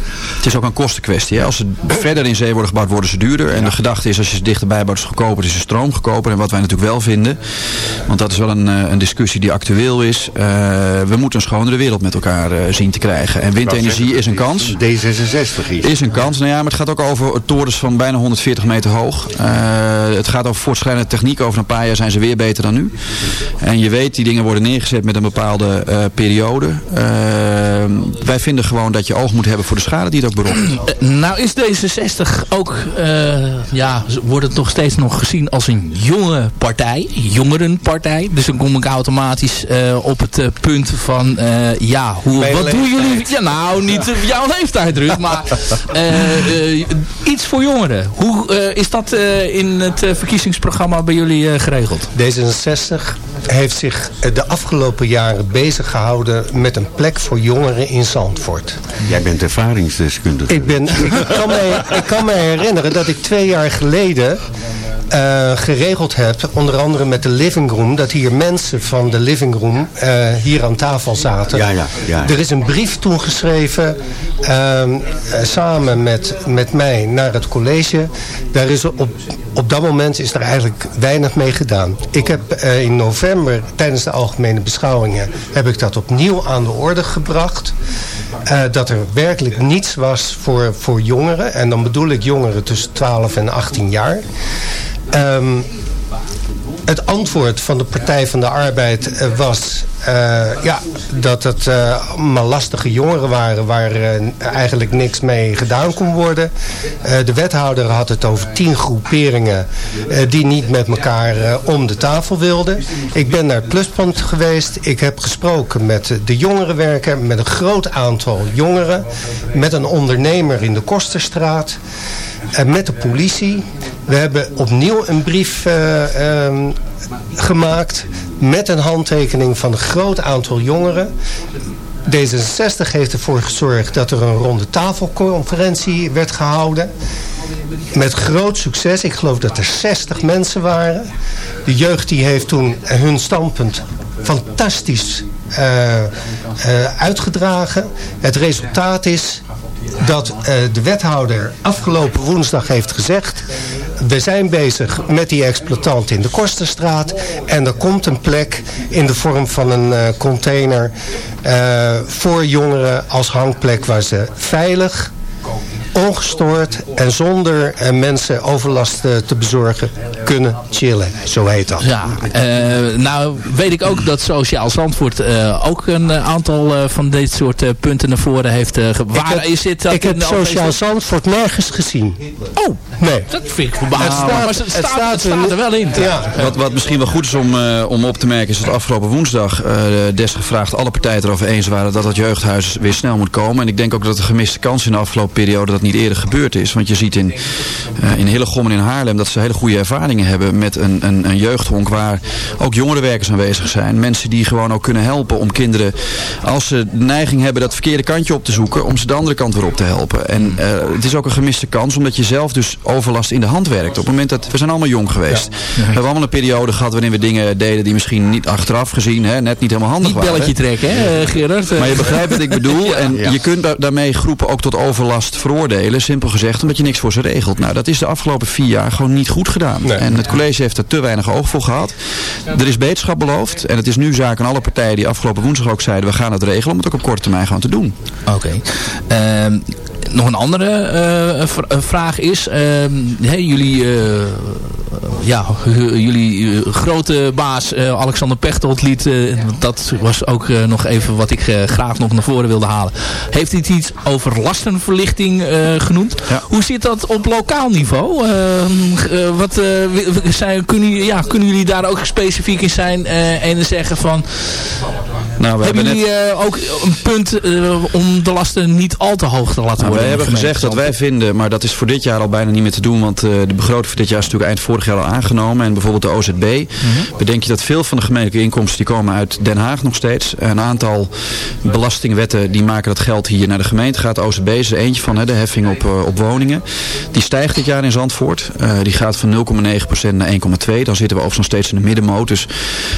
is ook een kostenkwestie. Hè? Als ze verder in zee worden gebouwd, worden ze duurder. En de gedachte is, als je ze dichterbij bouwt, is het goedkoper, is de stroom goedkoper. En wat wij natuurlijk wel vinden, want dat is wel een, eh, een discussie die actueel is. eh, we moeten een schonere wereld met elkaar eh, zien te krijgen. En windenergie is een kans. D66 is. Is een kans. Nou ja, maar het gaat ook over torens van bijna 140 meter hoog. Het gaat over voortschrijdende techniek. Over een paar jaar zijn ze weer beter dan nu. En je weet, die dingen worden neergezet met een bepaalde periode. Wij vinden gewoon dat je oog moet hebben voor de schade die het Eh, Nou is D66 ook, eh, ja, wordt het nog steeds nog gezien als een jonge partij, jongerenpartij. Dus dan kom ik automatisch eh, op het punt van, eh, ja, hoe, Mijn wat doen jullie? Ja, nou, niet jouw leeftijd, Ruud, maar eh, eh, iets voor jongeren. Hoe eh, is dat eh, in het eh, verkiezingsprogramma bij jullie eh, geregeld? D66 heeft zich de afgelopen jaren bezig gehouden met een plek voor jongeren in Zandvoort. Jij bent ervaringsdeskundige. Ik, ben, ik, kan mij, ik kan me herinneren dat ik twee jaar geleden eh, geregeld heb, onder andere met de living room, dat hier mensen van de living room eh, hier aan tafel zaten. Ja, ja, ja. Er is een brief toen geschreven, ehm, eh, samen met, met mij, naar het college. Daar is op, op dat moment is er eigenlijk weinig mee gedaan. Ik heb in november, tijdens de algemene beschouwingen, heb ik dat opnieuw aan de orde gebracht. Dat er werkelijk niets was voor, voor jongeren. En dan bedoel ik jongeren tussen 12 en 18 jaar. Ehm, het antwoord van de Partij van de Arbeid eh, was... eh, ja, dat het eh, allemaal lastige jongeren waren waar eh, eigenlijk niks mee gedaan kon worden. De wethouder had het over tien groeperingen die niet met elkaar om de tafel wilden. Ik ben naar het pluspunt geweest. Ik heb gesproken met de jongerenwerker, met een groot aantal jongeren, met een ondernemer in de Kosterstraat. En met de politie. We hebben opnieuw een brief eh, ehm, gemaakt met een handtekening van een groot aantal jongeren. D66 heeft ervoor gezorgd dat er een ronde tafelconferentie werd gehouden. Met groot succes. Ik geloof dat er 60 mensen waren. De jeugd die heeft toen hun standpunt fantastisch eh, eh, uitgedragen. Het resultaat is dat eh, de wethouder afgelopen woensdag heeft gezegd... we zijn bezig met die exploitant in de Kosterstraat... en er komt een plek in de vorm van een eh, container... eh, voor jongeren als hangplek waar ze veilig ongestoord en zonder eh, mensen overlast eh, te bezorgen kunnen chillen. Zo heet dat. Ja, eh, nou weet ik ook dat Sociaal Zandvoort eh, ook een aantal eh, van dit soort eh, punten naar voren heeft uh, Waar heb- is dit? dat ik heb de Sociaal Zandvoort nergens gezien. Oh, nee. dat vind ik verbaasd. Het staat- maar het het staat, staat het staat er wel in. Ja. Wat, wat misschien wel goed is om, eh, om op te merken is dat afgelopen woensdag uh, desgevraagd alle partijen erover eens waren dat het jeugdhuis weer snel moet komen. En ik denk ook dat een gemiste kans in de afgelopen periode dat niet eerder gebeurd is. Want je ziet in, uh, in Hillegom en in Haarlem dat ze hele goede ervaringen hebben met een, een, een jeugdhonk waar ook jongerenwerkers aanwezig zijn. Mensen die gewoon ook kunnen helpen om kinderen, als ze de neiging hebben dat verkeerde kantje op te zoeken, om ze de andere kant weer op te helpen. En uh, het is ook een gemiste kans omdat je zelf dus overlast in de hand werkt. Op het moment dat, we zijn allemaal jong geweest. Ja. We hebben allemaal een periode gehad waarin we dingen deden die misschien niet achteraf gezien, hè, net niet helemaal handig niet waren. belletje trekken, hè, Gerard? Maar je begrijpt wat ik bedoel. En je kunt daarmee groepen ook tot overlast veroordelen. Simpel gezegd, omdat je niks voor ze regelt. Nou, dat is de afgelopen vier jaar gewoon niet goed gedaan. Nee. En het college heeft er te weinig oog voor gehad. Er is beterschap beloofd. En het is nu zaak aan alle partijen die afgelopen woensdag ook zeiden... we gaan het regelen om het ook op korte termijn gaan te doen. Oké. Okay. Uh, nog een andere uh, vraag is... Uh, hey, jullie, uh, ja, jullie grote baas Alexander Pechtold liet... dat was ook nog even wat ik graag nog naar voren wilde halen. Heeft hij iets over lastenverlichting genoemd? Ja. Hoe zit dat op lokaal niveau? wat, zijn, kunnen, ja, kunnen jullie daar ook specifiek in zijn en zeggen van... Nou, we hebben, hebben jullie net... ook een punt om de lasten niet al te hoog te laten nou, worden? Wij hebben gezegd dat wij vinden, maar dat is voor dit jaar al bijna niet meer te doen. Want de begroting voor dit jaar is natuurlijk eind vorig jaar al aangenomen. En bijvoorbeeld de OZB. Mm -hmm. Bedenk je dat veel van de gemeentelijke inkomsten die komen uit Den Haag nog steeds. Een aantal belastingwetten die maken dat geld hier naar de gemeente gaat. De OZB is er eentje van, hè, de heffing op, uh, op woningen. Die stijgt dit jaar in Zandvoort. Uh, die gaat van 0,9% naar 1,2%. Dan zitten we overigens nog steeds in de middenmoot. Dus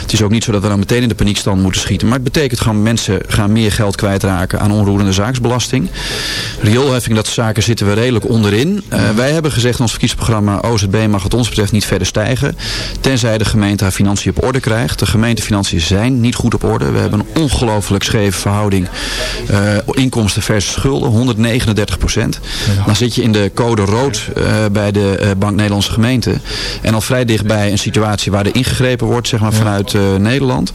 het is ook niet zo dat we dan meteen in de paniekstand moeten schieten. Maar het betekent gewoon mensen gaan meer geld kwijtraken aan onroerende zaaksbelasting. Rioolheffing, dat zaken zitten we redelijk onderin. Uh, wij hebben gezegd in ons verkiezingsprogramma OZB mag wat ons betreft niet verder stijgen. Tenzij de gemeente haar financiën op orde krijgt. De gemeentefinanciën zijn niet goed op orde. We hebben een ongelooflijk scheve verhouding inkomsten versus schulden. 139 procent. Ja. Dan zit je in de code rood uh, bij de Bank Nederlandse Gemeente. En al vrij dichtbij een situatie waar er ingegrepen wordt zeg maar, vanuit Nederland.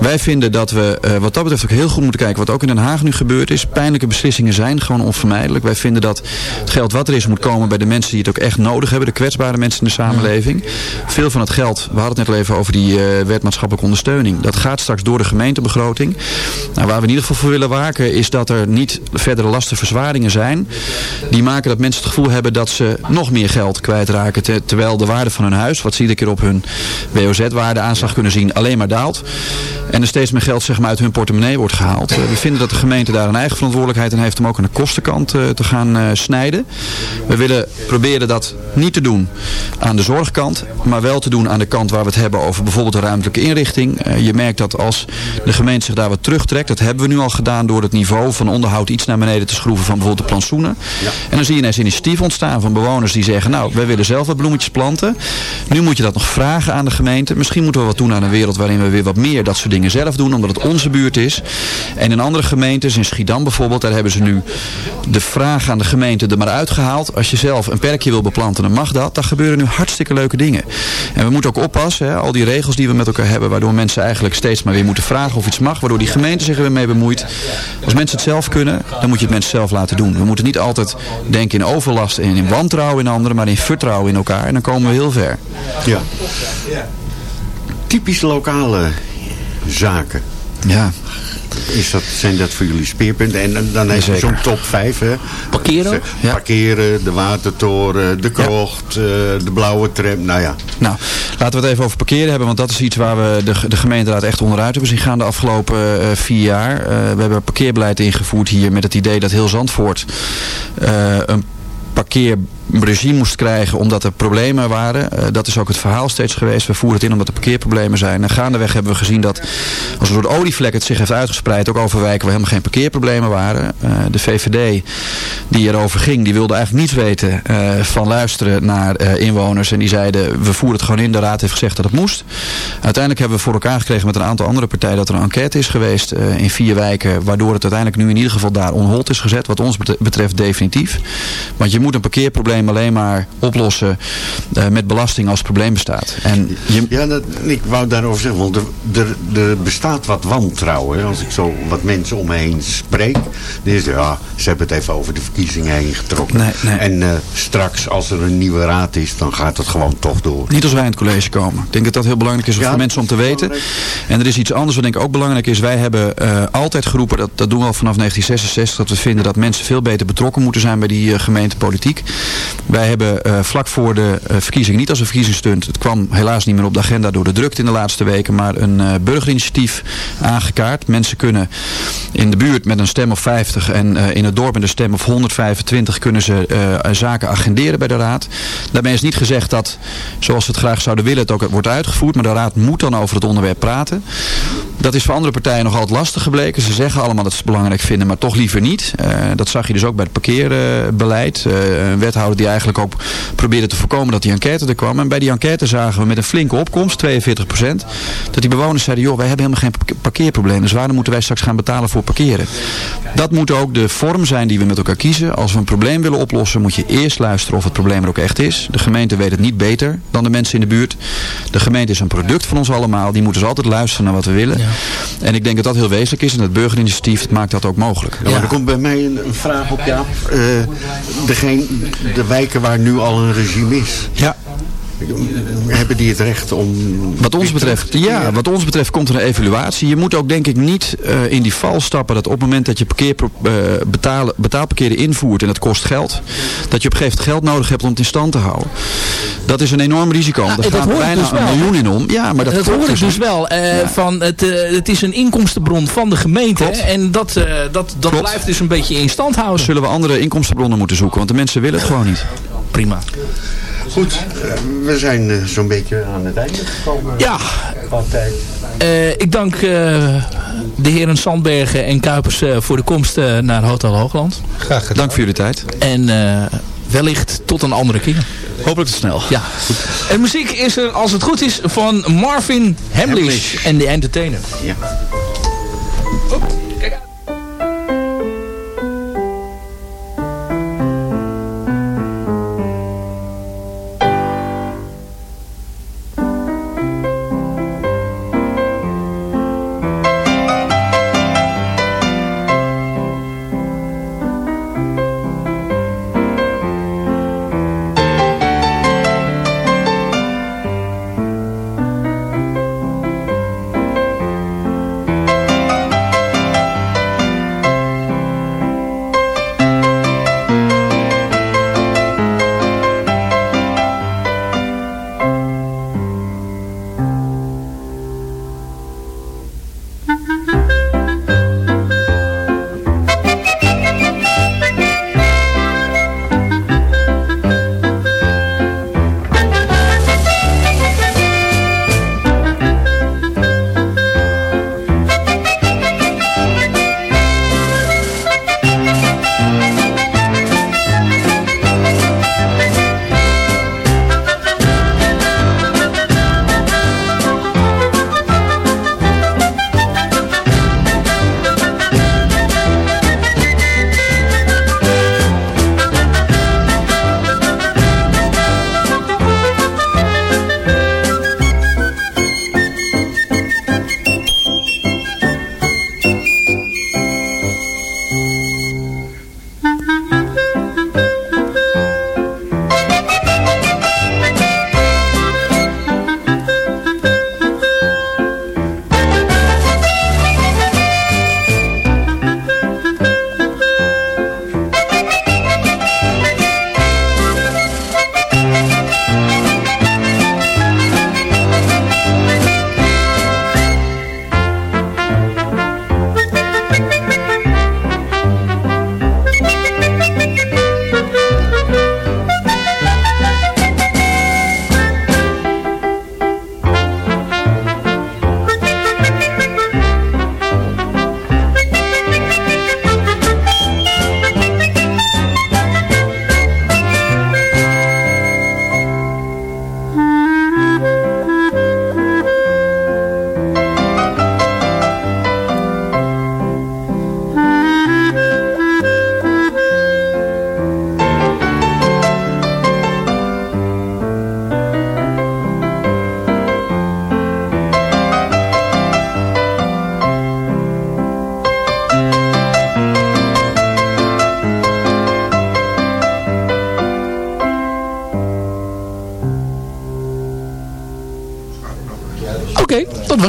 Wij vinden dat we wat dat betreft ook heel goed moeten kijken wat ook in Den Haag nu gebeurd is. Pijnlijke beslissingen zijn gewoon onvermijdelijk. Wij vinden dat het geld wat er is moet komen bij de mensen die het ook echt nodig hebben. De kwetsbare mensen in de samenleving. Veel van het geld, we hadden het net al even over die wet maatschappelijke ondersteuning. Dat gaat straks door de gemeentebegroting. Nou, waar we in ieder geval voor willen waken is dat er niet verdere lastenverzwaringen zijn. Die maken dat mensen het gevoel hebben dat ze nog meer geld kwijtraken. Te, terwijl de waarde van hun huis, wat ze iedere keer op hun WOZ-waarde aanslag kunnen zien, alleen maar daalt. En er steeds meer geld zeg maar, uit hun portemonnee wordt gehaald. Uh, we vinden dat de gemeente daar een eigen verantwoordelijkheid in heeft om ook aan de kostenkant uh, te gaan uh, snijden. We willen proberen dat niet te doen aan de zorgkant, maar wel te doen aan de kant waar we het hebben over bijvoorbeeld de ruimtelijke inrichting. Je merkt dat als de gemeente zich daar wat terugtrekt, dat hebben we nu al gedaan door het niveau van onderhoud iets naar beneden te schroeven van bijvoorbeeld de plantsoenen. En dan zie je ineens initiatief ontstaan van bewoners die zeggen, nou, wij willen zelf wat bloemetjes planten. Nu moet je dat nog vragen aan de gemeente. Misschien moeten we wat doen aan een wereld waarin we weer wat meer dat soort dingen zelf doen, omdat het onze buurt is. En in andere gemeentes, in Schiedam bijvoorbeeld, daar hebben ze nu de vraag aan de gemeente er maar uitgehaald. Als je zelf een perkje wil beplanten, dan mag dat. Daar gebeuren nu hartstikke leuke dingen. En we moeten ook oppassen, hè, al die regels die we met elkaar hebben, waardoor mensen eigenlijk steeds maar weer moeten vragen of iets mag, waardoor die gemeente zich er weer mee bemoeit. Als mensen het zelf kunnen, dan moet je het mensen zelf laten doen. We moeten niet altijd denken in overlast en in wantrouwen in anderen, maar in vertrouwen in elkaar. En dan komen we heel ver. Ja. Typisch lokale zaken. Ja. Is dat, zijn dat voor jullie speerpunten? En dan- dan heeft je zo'n top 5. Hè? Parkeren? Ja. Parkeren, de watertoren, de krocht, eh, de blauwe tram. Nou ja. Nou, laten we het even over parkeren hebben, want dat is iets waar we de, de gemeenteraad echt onderuit hebben zien gaan de afgelopen eh, vier jaar. Eh, we hebben parkeerbeleid ingevoerd hier met het idee dat heel Zandvoort eh, een parkeerregime moest krijgen omdat er problemen waren. Eh, dat is ook het verhaal steeds geweest. We voeren het in omdat er parkeerproblemen zijn. En gaandeweg hebben we gezien dat als een soort olievlek het zich heeft uitgespreid, ook over wijken waar helemaal geen parkeerproblemen waren. Eh, de VVD die erover ging, die wilde eigenlijk niets weten eh, van luisteren naar inwoners. En die zeiden, we voeren het gewoon in. De raad heeft gezegd dat het moest. Uiteindelijk hebben we voor elkaar gekregen met een aantal andere partijen dat er een enquête is geweest in vier wijken. Waardoor het uiteindelijk nu in ieder geval daar on hold is gezet. Wat ons betre- betreft definitief. Want je moet een parkeerprobleem alleen maar oplossen eh, met belasting als het probleem bestaat. En je, Ja, dat, ik wou daarover zeggen, want er, er, er bestaat wat wantrouwen. hè. Als ik zo wat mensen om me heen spreek, dan is ja, ze hebben het even over de verkiezingen heen getrokken. Nee, nee. En eh, straks, als er een nieuwe raad is, dan gaat het gewoon toch door. Niet als wij in het college komen. Ik denk dat dat heel belangrijk is Ja, voor mensen om te weten. En er is iets anders wat denk ik ook belangrijk is. Wij hebben eh, altijd geroepen, dat, dat doen we al vanaf 1966, dat we vinden dat mensen veel beter betrokken moeten zijn bij die gemeentepolitiek. Wij hebben eh, vlak voor de eh, verkiezingen, niet als een verkiezingsstunt, het kwam helaas niet meer op de agenda door de drukte in de laatste weken, maar een eh, burgerinitiatief aangekaart. Mensen kunnen in de buurt met een stem of 50 en in het dorp met een stem of 125 kunnen ze zaken agenderen bij de raad. Daarmee is niet gezegd dat, zoals we het graag zouden willen, het ook wordt uitgevoerd. Maar de raad moet dan over het onderwerp praten. Dat is voor andere partijen nog altijd lastig gebleken. Ze zeggen allemaal dat ze het belangrijk vinden, maar toch liever niet. Dat zag je dus ook bij het parkeerbeleid. Een wethouder die eigenlijk ook probeerde te voorkomen dat die enquête er kwam. En bij die enquête zagen we met een flinke opkomst, 42% dat die bewoners zeiden, joh, wij hebben helemaal geen parke- parkeerprobleem. Dus waarom moeten wij straks gaan betalen voor parkeren? Dat moet ook de vorm zijn die we met elkaar kiezen. Als we een probleem willen oplossen, moet je eerst luisteren of het probleem er ook echt is. De gemeente weet het niet beter dan de mensen in de buurt. De gemeente is een product van ons allemaal. Die moeten dus altijd luisteren naar wat we willen. En ik denk dat dat heel wezenlijk is. En het burgerinitiatief maakt dat ook mogelijk. Ja, er komt bij mij een, een vraag op, Jaap. Eh, degene, de wijken waar nu al een regime is. Ja. Hebben die het recht om... Wat ons betreft, ja, wat ons betreft komt er een evaluatie. Je moet ook denk ik niet eh, in die val stappen dat op het moment dat je parkeer, eh, betalen, betaalparkeren invoert en dat kost geld, dat je op een gegeven moment geld nodig hebt om het in stand te houden. Dat is een enorm risico. er dat gaat bijna dus een wel. miljoen in om. Ja, maar dat, dat hoor ik dus dus niet. wel. eh, van het, het is een inkomstenbron van de gemeente. En dat, eh, dat, dat Klopt. blijft dus een beetje in stand houden. Zullen we andere inkomstenbronnen moeten zoeken, want de mensen willen het gewoon niet. Prima. Goed, eh, we zijn eh, zo'n beetje aan het einde gekomen. Ja. Qua tijd. Eh, ik dank eh, de heren Sandbergen en Kuipers eh, voor de komst eh, naar Hotel Hoogland. Graag gedaan. Dank voor jullie tijd. En eh, wellicht tot een andere keer. Hopelijk te snel. Ja. En muziek is er, als het goed is, van Marvin Hamlish en The Entertainer. Ja. Thank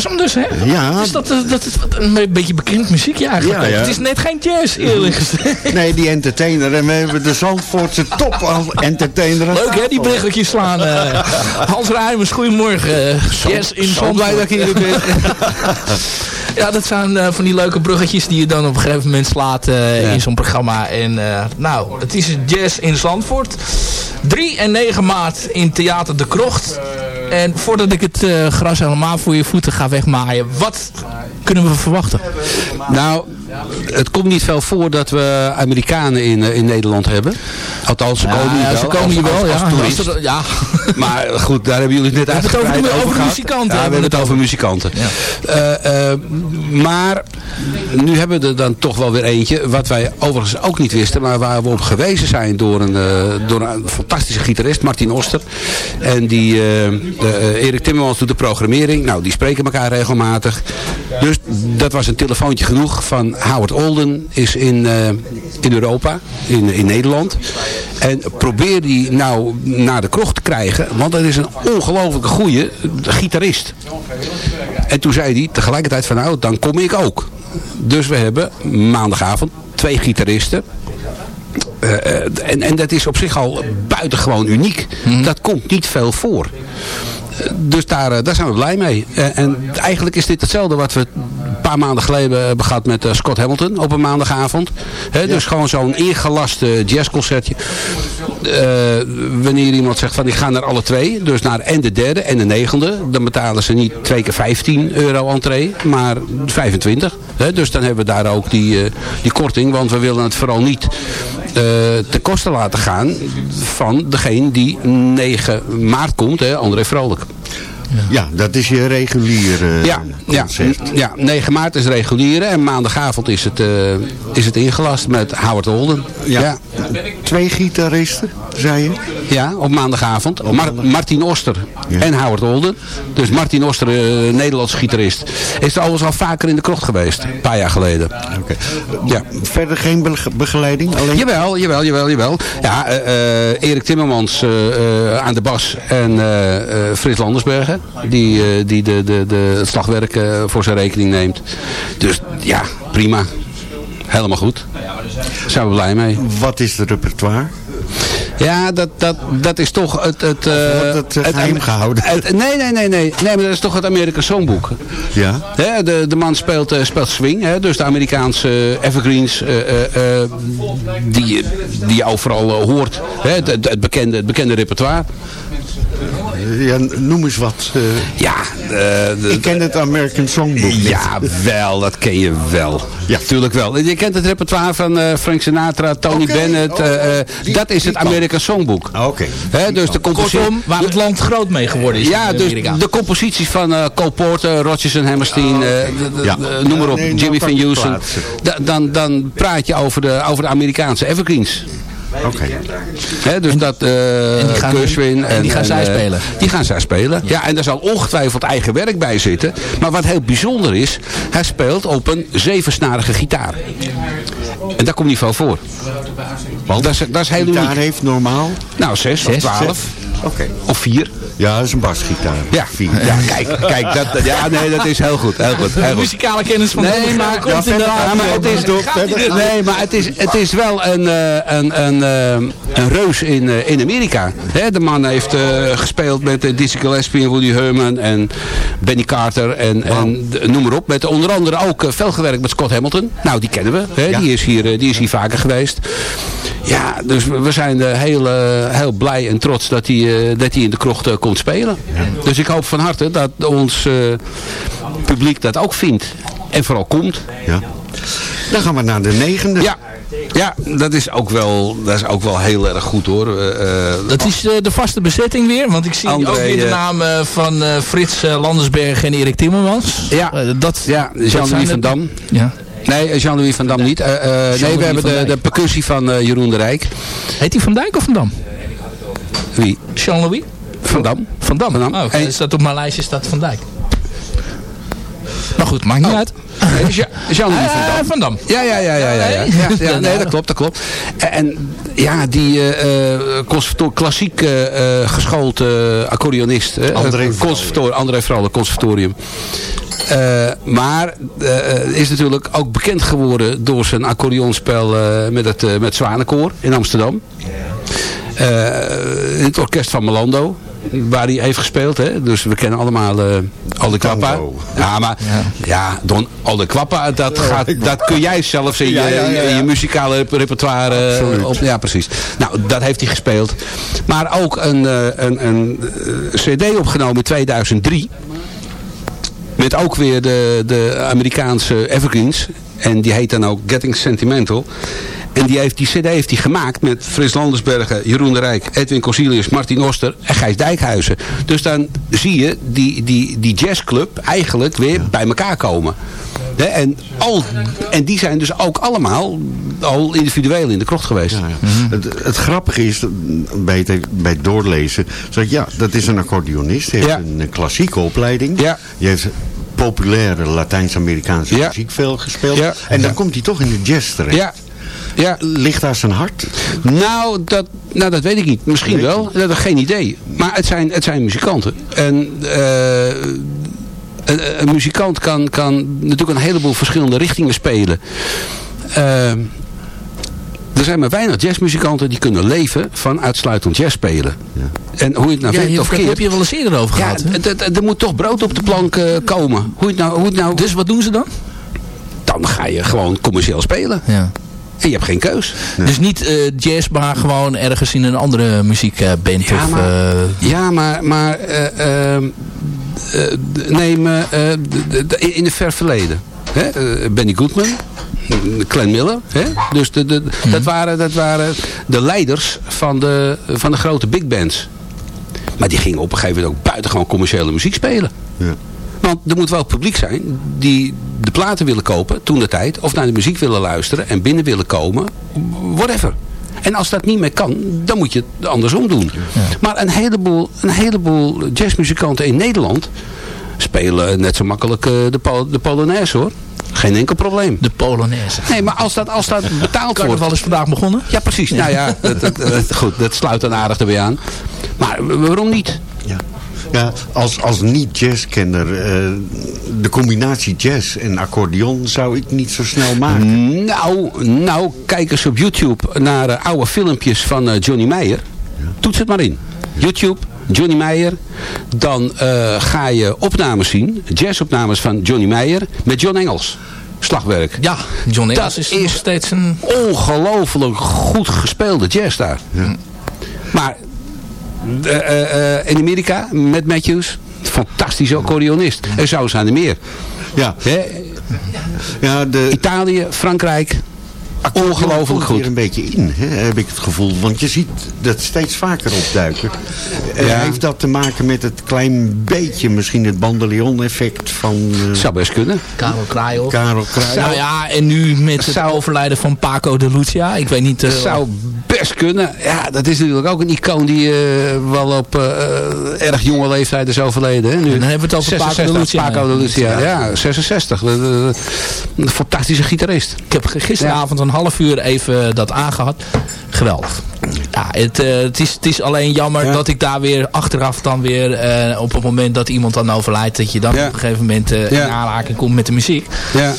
was hem dus, hè? Ja. Dus dat, dat, dat is een beetje bekend muziekje eigenlijk. Ja, ja. Het is net geen jazz, eerlijk gezegd. Nee, die entertainer. En we hebben de Zandvoortse top entertainer. Leuk, hè, die tafel. bruggetjes slaan. eh. Hans Rijmers, goedemorgen. Jazz in Zandvoort. blij dat ik hier ben. Ja, dat zijn eh, van die leuke bruggetjes die je dan op een gegeven moment slaat eh, in zo'n programma. En nou, het is Jazz in Zandvoort. 3 en 9 maart in Theater De Krocht. En voordat ik het eh, gras helemaal voor je voeten ga wegmaaien, wat kunnen we verwachten? Nou, het komt niet veel voor dat we Amerikanen in, eh, in Nederland hebben. Althans, ze Ja, komen hier ja, wel. ze komen als- hier wel, als- ja. als ja. Maar goed, daar hebben jullie het net We hebben het over- muzikanten Ja, we hebben het over muzikanten. Eh, eh, maar nu hebben we er dan toch wel weer eentje. Wat wij overigens ook niet wisten. Maar waar we op gewezen zijn door een, eh, door een fantastische gitarist. Martin Oster. En die eh, eh, Erik Timmermans doet de programmering. Nou, die spreken elkaar regelmatig. Dus dat was een telefoontje genoeg van Howard Olden is in, eh, in Europa. In, in Nederland. En probeer die nou naar de krocht te krijgen. Want dat is een ongelooflijke goede gitarist. En toen zei hij tegelijkertijd van nou, dan kom ik ook. Dus we hebben maandagavond twee gitaristen. Eh, eh, en, en dat is op zich al buitengewoon uniek. Dat komt niet veel voor. Dus daar, daar zijn we blij mee. En eigenlijk is dit hetzelfde wat we een paar maanden geleden hebben gehad met eh, Scott Hamilton op een maandagavond. Dus gewoon zo'n ingelast eh, jazzconcertje. Eh, wanneer iemand zegt van ik ga naar alle twee, dus naar en de derde en de negende, dan betalen ze niet twee keer 15 euro entree, maar 25. Hè? Dus dan hebben we daar ook die, eh, die korting, want we willen het vooral niet eh ten koste laten gaan van degene die 9 maart komt, hè, André Vrolijk. Ja, dat is je reguliere Ja, ja, concert. ja, 9 maart is reguliere en maandagavond is het, eh, is het ingelast met Howard Holden. Ja. Twee gitaristen, zei je? Ja, op maandagavond. Mar- Martin Oster en Howard Holden. Dus Martin Oster, eh, Nederlands gitarist, is er overigens al vaker in de krocht geweest. Een paar jaar geleden. Ja. Verder geen be- begeleiding? Alleen... Jawel, jawel, jawel, jawel. Ja, eh, Erik Timmermans aan de bas en Frits Landersbergen. Die, eh, die de, de, de, het slagwerk eh, voor zijn rekening neemt. Dus ja, prima. Helemaal goed. Daar zijn we blij mee. Wat is het repertoire? Ja, dat, dat, dat is toch het... het, eh, wordt het, eh, geheim gehouden? het- nee, nee, nee, nee. Nee, maar dat is toch het American Songbook. Ja. De, de man speelt, speelt swing, hè, dus de Amerikaanse evergreens die, die je overal hoort. Het, het bekende, het bekende repertoire. Ja, noem eens wat. eh. Ja, eh, ik ken het American Songbook. Ja, wel, dat ken je wel. Ja, tuurlijk wel. Je kent het repertoire van eh, Frank Sinatra, Tony Oké, Bennett. oh, eh, eh, die- dat is het. American Songbook. Oké. Hè, dus de compositie... Kortom, waar het land groot mee geworden is Ja, in dus de composities van eh Cole Porter, Rodgers en Hammerstein, eh, Ja. de- noem maar op, Nee, nou Jimmy Van Heusen. Dan, dan praat je over de, over de Amerikaanse evergreens. Oké. Hè, dus dat eh Gershwin en die gaan zij eh, spelen. Die gaan zij spelen. Ja, en daar zal ongetwijfeld eigen werk bij zitten. Maar wat heel bijzonder is, hij speelt op een zevensnarige gitaar. En dat komt niet veel voor. Want dat is, dat is heel Gitaar uniek. heeft normaal? Nou, zes, of twaalf. Oké. Of vier. Ja, dat is een basgitaar. Ja, Vier. ja kijk, kijk dat, ja, nee, dat is heel goed. Heel goed, heel De goed. muzikale kennis van Nee, de maar, komt ja, maar het is, er- nee, maar het is, het is wel een, eh, een, een, eh, een reus in, eh, in Amerika. Hè, de man heeft eh, gespeeld met uh, Dizzy Gillespie en Woody Herman en Benny Carter en, en noem maar op. Met onder andere ook veel gewerkt met Scott Hamilton. Nou, die kennen we. Hè, die, is hier, die is hier vaker geweest. Ja, dus we zijn eh, heel, eh, heel blij en trots dat hij, eh, dat hij in de krocht eh, komt spelen. Dus ik hoop van harte dat ons eh, publiek dat ook vindt. En vooral komt. Ja. Dan gaan we naar de negende. Ja, ja dat, is ook wel, dat is ook wel heel erg goed hoor. Dat is eh, de vaste bezetting weer, want ik zie André, ook weer de eh, namen van eh, Frits Landersberg en Erik Timmermans. Ja, dat, ja Jean-Louis van Dam. Ja. Nee, Jean-Louis van Dam niet. Eh, eh, nee, we hebben de, de percussie van eh, Jeroen de Rijk. Heet hij Van Dijk of Van Dam? Wie? Jean-Louis? Van Dam. Van Dam. Van Dam. Oh, En- staat op mijn lijstje staat Van Dijk. Maar goed, maakt niet uit. Nee, is Ja- Jean-Louis van Dam. Van Dam. Ja, ja, ja, ja, ja, ja. ja, ja, nee, dat klopt, dat klopt. En, en ja, die conservator- klassiek eh, eh, geschoold eh, accordeonist. hè, André André Vrale, conservatorium. Eh, maar eh, is natuurlijk ook bekend geworden door zijn accordeonspel eh, met het eh, met Zwanenkoor in Amsterdam. Eh, in het orkest van Melando. Waar hij heeft gespeeld. Hè? Dus we kennen allemaal eh Alde Kwappa. Tango. Ja, maar ja, Don Alde Kwappa, dat, gaat, dat kun jij zelfs in je, Ja, ja, ja, in je ja. muzikale rep- repertoire. eh, op, ja, precies. Nou, dat heeft hij gespeeld. Maar ook een, eh, een, een eh, cd opgenomen in 2003. Met ook weer de, de Amerikaanse evergreens. En die heet dan ook Getting Sentimental. En die, heeft, die cd heeft hij gemaakt met Frits Landersbergen, Jeroen de Rijk, Edwin Corsilius, Martin Oster en Gijs Dijkhuizen. Dus dan zie je die, die, die jazzclub eigenlijk weer bij elkaar komen. En, al, en die zijn dus ook allemaal al individueel in de krocht geweest. Het, het grappige is, bij het, bij het doorlezen, ik, ja, dat is een accordeonist. Hij heeft een klassieke opleiding. Ja. Die heeft populaire Latijns-Amerikaanse Ja. muziek veel gespeeld. Ja. En dan komt hij toch in de jazz terecht. Ja. Ja. Ligt daar zijn hart? Nou dat, nou, dat weet ik niet. Misschien Weet wel. Dat heb geen idee. Maar het zijn, het zijn muzikanten. En eh, een, een muzikant kan, kan natuurlijk een heleboel verschillende richtingen spelen. Eh, er zijn maar weinig jazzmuzikanten die kunnen leven van uitsluitend jazz spelen. En hoe je het nou Ja, vindt of daar keert. heb je wel eens eerder over Ja, gehad. d- er moet toch brood op de plank eh, komen. Hoe het nou, hoe het nou, Dus wat doen ze dan? dan ga je gewoon commercieel spelen. Ja. En je hebt geen keus. Dus niet eh, jazz, maar gewoon ergens in een andere muziekband. Ja, of, maar- eh, Ja, maar, maar eh, ehm, eh, neem in het ver verleden. Hè? Benny Goodman, Glenn Miller. Hè? Dus de, de, dat, waren, dat waren de leiders van de, van de grote big bands. Maar die gingen op een gegeven moment ook buitengewoon commerciële muziek spelen. Ja. Want er moet wel publiek zijn die de platen willen kopen toen de tijd. Of naar de muziek willen luisteren en binnen willen komen. Whatever. En als dat niet meer kan, dan moet je het andersom doen. Maar een heleboel, een heleboel jazzmuzikanten in Nederland spelen net zo makkelijk eh, de, pol de Polonaise hoor. Geen enkel probleem. de Polonaise. Nee, maar als dat, als dat betaald wordt... Carnaval is vandaag begonnen. Ja, precies. Nou ja, dat, dat, dat- goed, dat sluit dan aardig erbij aan. Maar waarom niet? Ja. Ja, als, als niet-jazzkenner, eh, de combinatie jazz en accordeon zou ik niet zo snel maken. Nou, nou, kijk eens op YouTube naar eh, oude filmpjes van eh, Johnny Meijer. Toets het maar in. YouTube, Johnny Meijer. Dan eh, ga je opnames zien, jazzopnames van Johnny Meijer met John Engels. Slagwerk. Ja, John Engels Dat is, is- nog steeds een... Ongelooflijk goed gespeelde jazz daar. Maar eh, eh, in Amerika met Matthews, fantastische accordeonist. En zo zijn er meer. Ja, ja de, Italië, Frankrijk. Ongelooflijk goed. hier een beetje in, hè, heb ik het gevoel. Want je ziet dat steeds vaker opduiken. Heeft dat te maken met het klein beetje, misschien het bandeleon-effect van eh, Zou best kunnen. Karel Kraaihoff. Karel? Nou ja, en nu met het Zou- overlijden van Paco de Lucia. Ik weet niet... eh, Dat zou best kunnen. Ja, dat is natuurlijk ook een icoon die eh, wel op erg jonge leeftijd is overleden. Hè, nu. En dan hebben we het over Paco de 66, Lucia. Paco de Lucia, ja, 66. Eh, eh, Een fantastische gitarist. Ik heb gisteravond een half uur even dat aangehad. Geweldig. Ja, het, eh, het, is, het is alleen jammer Ja. dat ik daar weer achteraf dan weer... eh, op het moment dat iemand dan overlijdt... dat je dan Ja. op een gegeven moment eh, in aanraking komt met de muziek. Ja.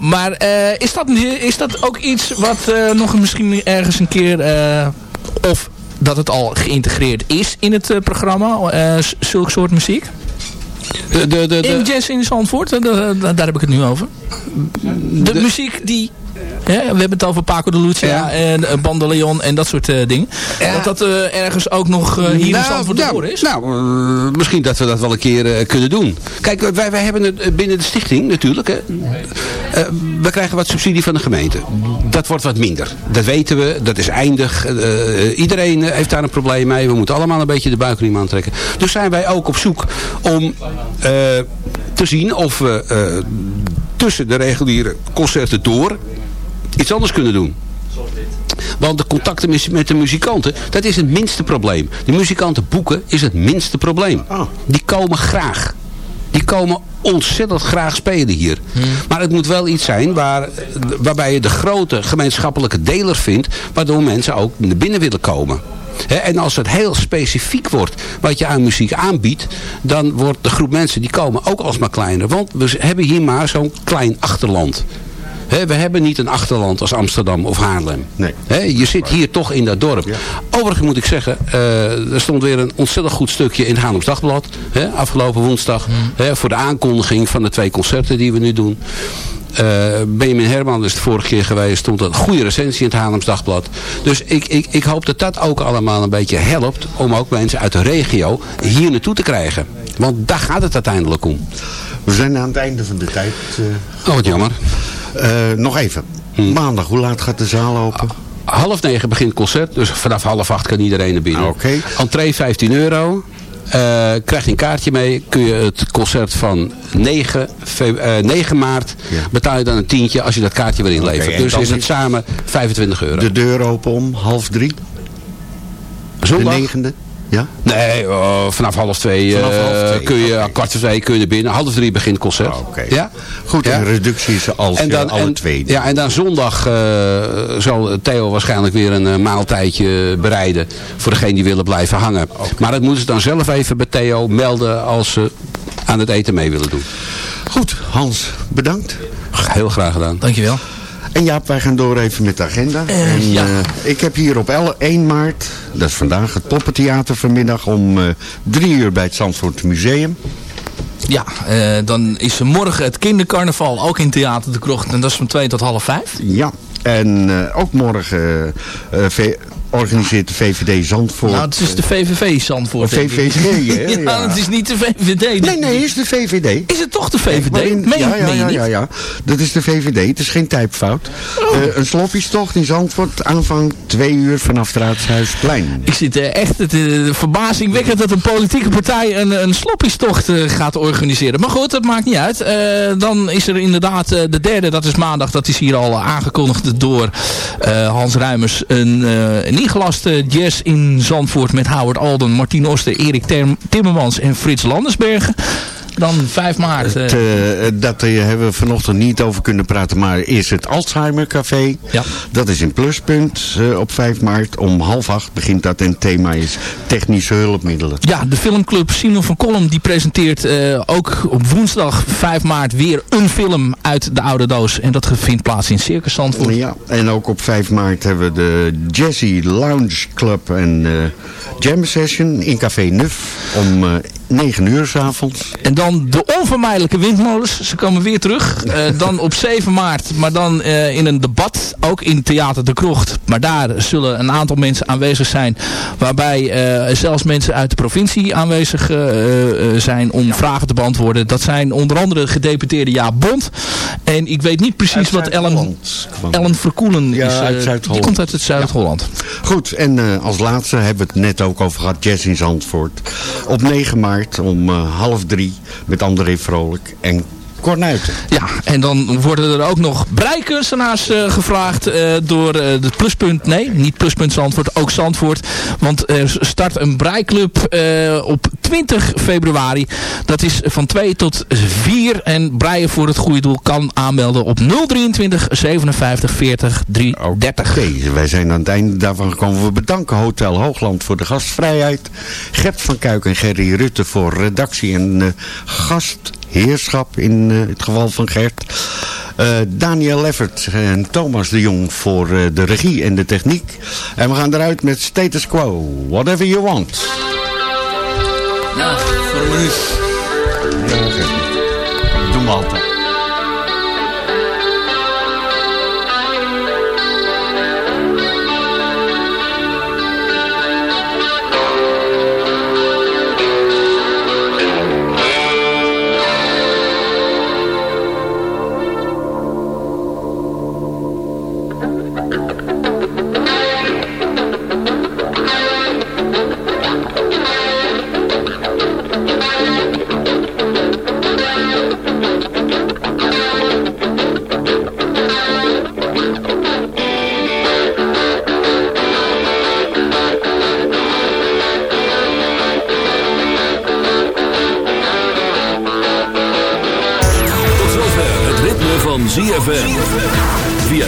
Maar is, dat, is dat ook iets wat eh, nog misschien ergens een keer... of dat het al geïntegreerd is in het programma? zulk soort muziek? De, de, de, In Jazz in Zandvoort, daar heb ik het nu over. De, muziek die... we hebben het over Paco de Lucia en uh, Bandeleon en dat soort eh, dingen. Dat dat eh, ergens ook nog eh, hier in Zandvoort nou, is. nou eh, misschien dat we dat wel een keer eh, kunnen doen. Kijk, eh, wij, wij hebben het eh, binnen de stichting natuurlijk. Hè, eh, we krijgen wat subsidie van de gemeente. Dat wordt wat minder. Dat weten we. Dat is eindig. Eh, iedereen eh, heeft daar een probleem mee. We moeten allemaal een beetje de buikriem aantrekken. Dus zijn wij ook op zoek om eh, te zien of we eh, tussen de reguliere concerten door iets anders kunnen doen. Want de contacten met- de muzikanten, dat is het minste probleem. De muzikanten boeken is het minste probleem. Die komen graag. Die komen ontzettend graag spelen hier. Maar het moet wel iets zijn waar, waarbij je de grote gemeenschappelijke deler vindt, waardoor mensen ook naar binnen willen komen. En als het heel specifiek wordt wat je aan muziek aanbiedt, dan wordt de groep mensen die komen ook alsmaar kleiner. Want we hebben hier maar zo'n klein achterland. We hebben niet een achterland als Amsterdam of Haarlem. Nee. Je zit hier toch in dat dorp. Overigens moet ik zeggen, eh, er stond weer een ontzettend goed stukje in het Haarlems Dagblad. Hè, afgelopen woensdag. Hè, voor de aankondiging van de twee concerten die we nu doen. Eh, Benjamin Herman is de vorige keer geweest. Stond een goede recensie in het Haarlems Dagblad. Dus ik, ik, ik hoop dat dat ook allemaal een beetje helpt. Om ook mensen uit de regio hier naartoe te krijgen. Want daar gaat het uiteindelijk om. We zijn aan het einde van de tijd. Oh, wat jammer. Eh, nog even. Maandag, hoe laat gaat de zaal open? Half negen begint het concert. Dus vanaf half acht kan iedereen naar binnen. Oké. Entree 15 euro. Eh, krijg je een kaartje mee, kun je het concert van 9, fe- eh, 9 maart betaal je dan een tientje als je dat kaartje weer inlevert. Dus is het samen 25 euro. De deur open om half drie? Zondag? De negende? Ja? Nee, oh, vanaf half twee, Vanaf eh, half twee, kun je, kwart voor twee kun je er binnen. Half drie begint het concert. Ja? Goed, Ja. en reductie is als En dan, alle en, twee. ja, en dan zondag eh, zal Theo waarschijnlijk weer een eh, maaltijdje bereiden. Voor degene die willen blijven hangen. Maar dat moeten ze dan zelf even bij Theo melden als ze aan het eten mee willen doen. Goed, Hans, bedankt. Heel graag gedaan. Dankjewel. En Jaap, wij gaan door even met de agenda. Eh, en, ja. eh, ik heb hier op elle- 1 maart, dat is vandaag, het Poppentheater vanmiddag om eh, drie uur bij het Zandvoort Museum. Ja, eh, dan is er morgen het kindercarnaval ook in Theater de Krocht. En dat is van 2 tot half 5. Ja, en eh, ook morgen eh, eh, organiseert de VVD Zandvoort. Nou, het is de VVV Zandvoort. Denk ik. VVD, hè? ja, Ja. het is niet de VVD. Nee, nee, is de VVD. Is het toch de VVD? In- Meen- ja, ja, meen ja, ja, ja. Dat is de VVD. Het is geen typfout. Oh. Eh, een sloppistocht in Zandvoort. Aanvang twee uur vanaf het Raadshuisplein. Ik zit eh, echt het, eh, verbazingwekkend dat een politieke partij een, een sloppiestocht eh, gaat organiseren. Maar goed, dat maakt niet uit. Dan is er inderdaad de derde, dat is maandag. Dat is hier al aangekondigd door Hans Ruimers. Een ingelaste jazz in Zandvoort met Howard Alden, Martien Oster, Erik Timmermans en Frits Landersbergen. Dan 5 maart. eh, Het, eh, dat eh, hebben we vanochtend niet over kunnen praten, maar is het Alzheimer Café. Ja. Dat is in Pluspunt eh, op 5 maart. Om half acht begint dat en het thema is technische hulpmiddelen. Ja, de filmclub Simon van Kolm die presenteert eh, ook op woensdag 5 maart weer een film uit de oude doos. En dat vindt plaats in Circus Zandvoort. Ja, en ook op 5 maart hebben we de Jazzy Lounge Club en eh, Jam Session in Café Nuf om eh 9 uur s'avonds. En dan de onvermijdelijke windmolens. Ze komen weer terug. Eh, dan op 7 maart. Maar dan eh, in een debat. Ook in Theater de Krocht. Maar daar zullen een aantal mensen aanwezig zijn. Waarbij eh, zelfs mensen uit de provincie aanwezig zijn. Om vragen te beantwoorden. Dat zijn onder andere gedeputeerde Jaap Bond. En ik weet niet precies wat Ellen, Ellen Verkoelen Ja, is. uit die Zuid-Holland. komt uit het Zuid-Holland. Goed, en als laatste hebben we het net ook over gehad, Jazz in Zandvoort. Op 9 maart om eh, half drie. Met André Vrolijk en Cornuiten. Ja, en dan worden er ook nog breikunstenaars eh, gevraagd eh, door eh, de Pluspunt. Nee, niet Pluspunt Zandvoort, ook Zandvoort. Want er start een breiklub eh, op 20 februari. Dat is van 2 tot 4. En breien voor het goede doel kan aanmelden op 023 57 40 330. Oké, wij zijn aan het einde daarvan gekomen. We bedanken Hotel Hoogland voor de gastvrijheid. Gert van Kuik en Gerry Rutte voor redactie en eh, gastheerschap in eh, het geval van Gert. Eh, Daniel Leffert en Thomas de Jong voor eh, de regie en de techniek. En we gaan eruit met Status Quo. Whatever you want. Nou, voor een minuut. Doen we altijd.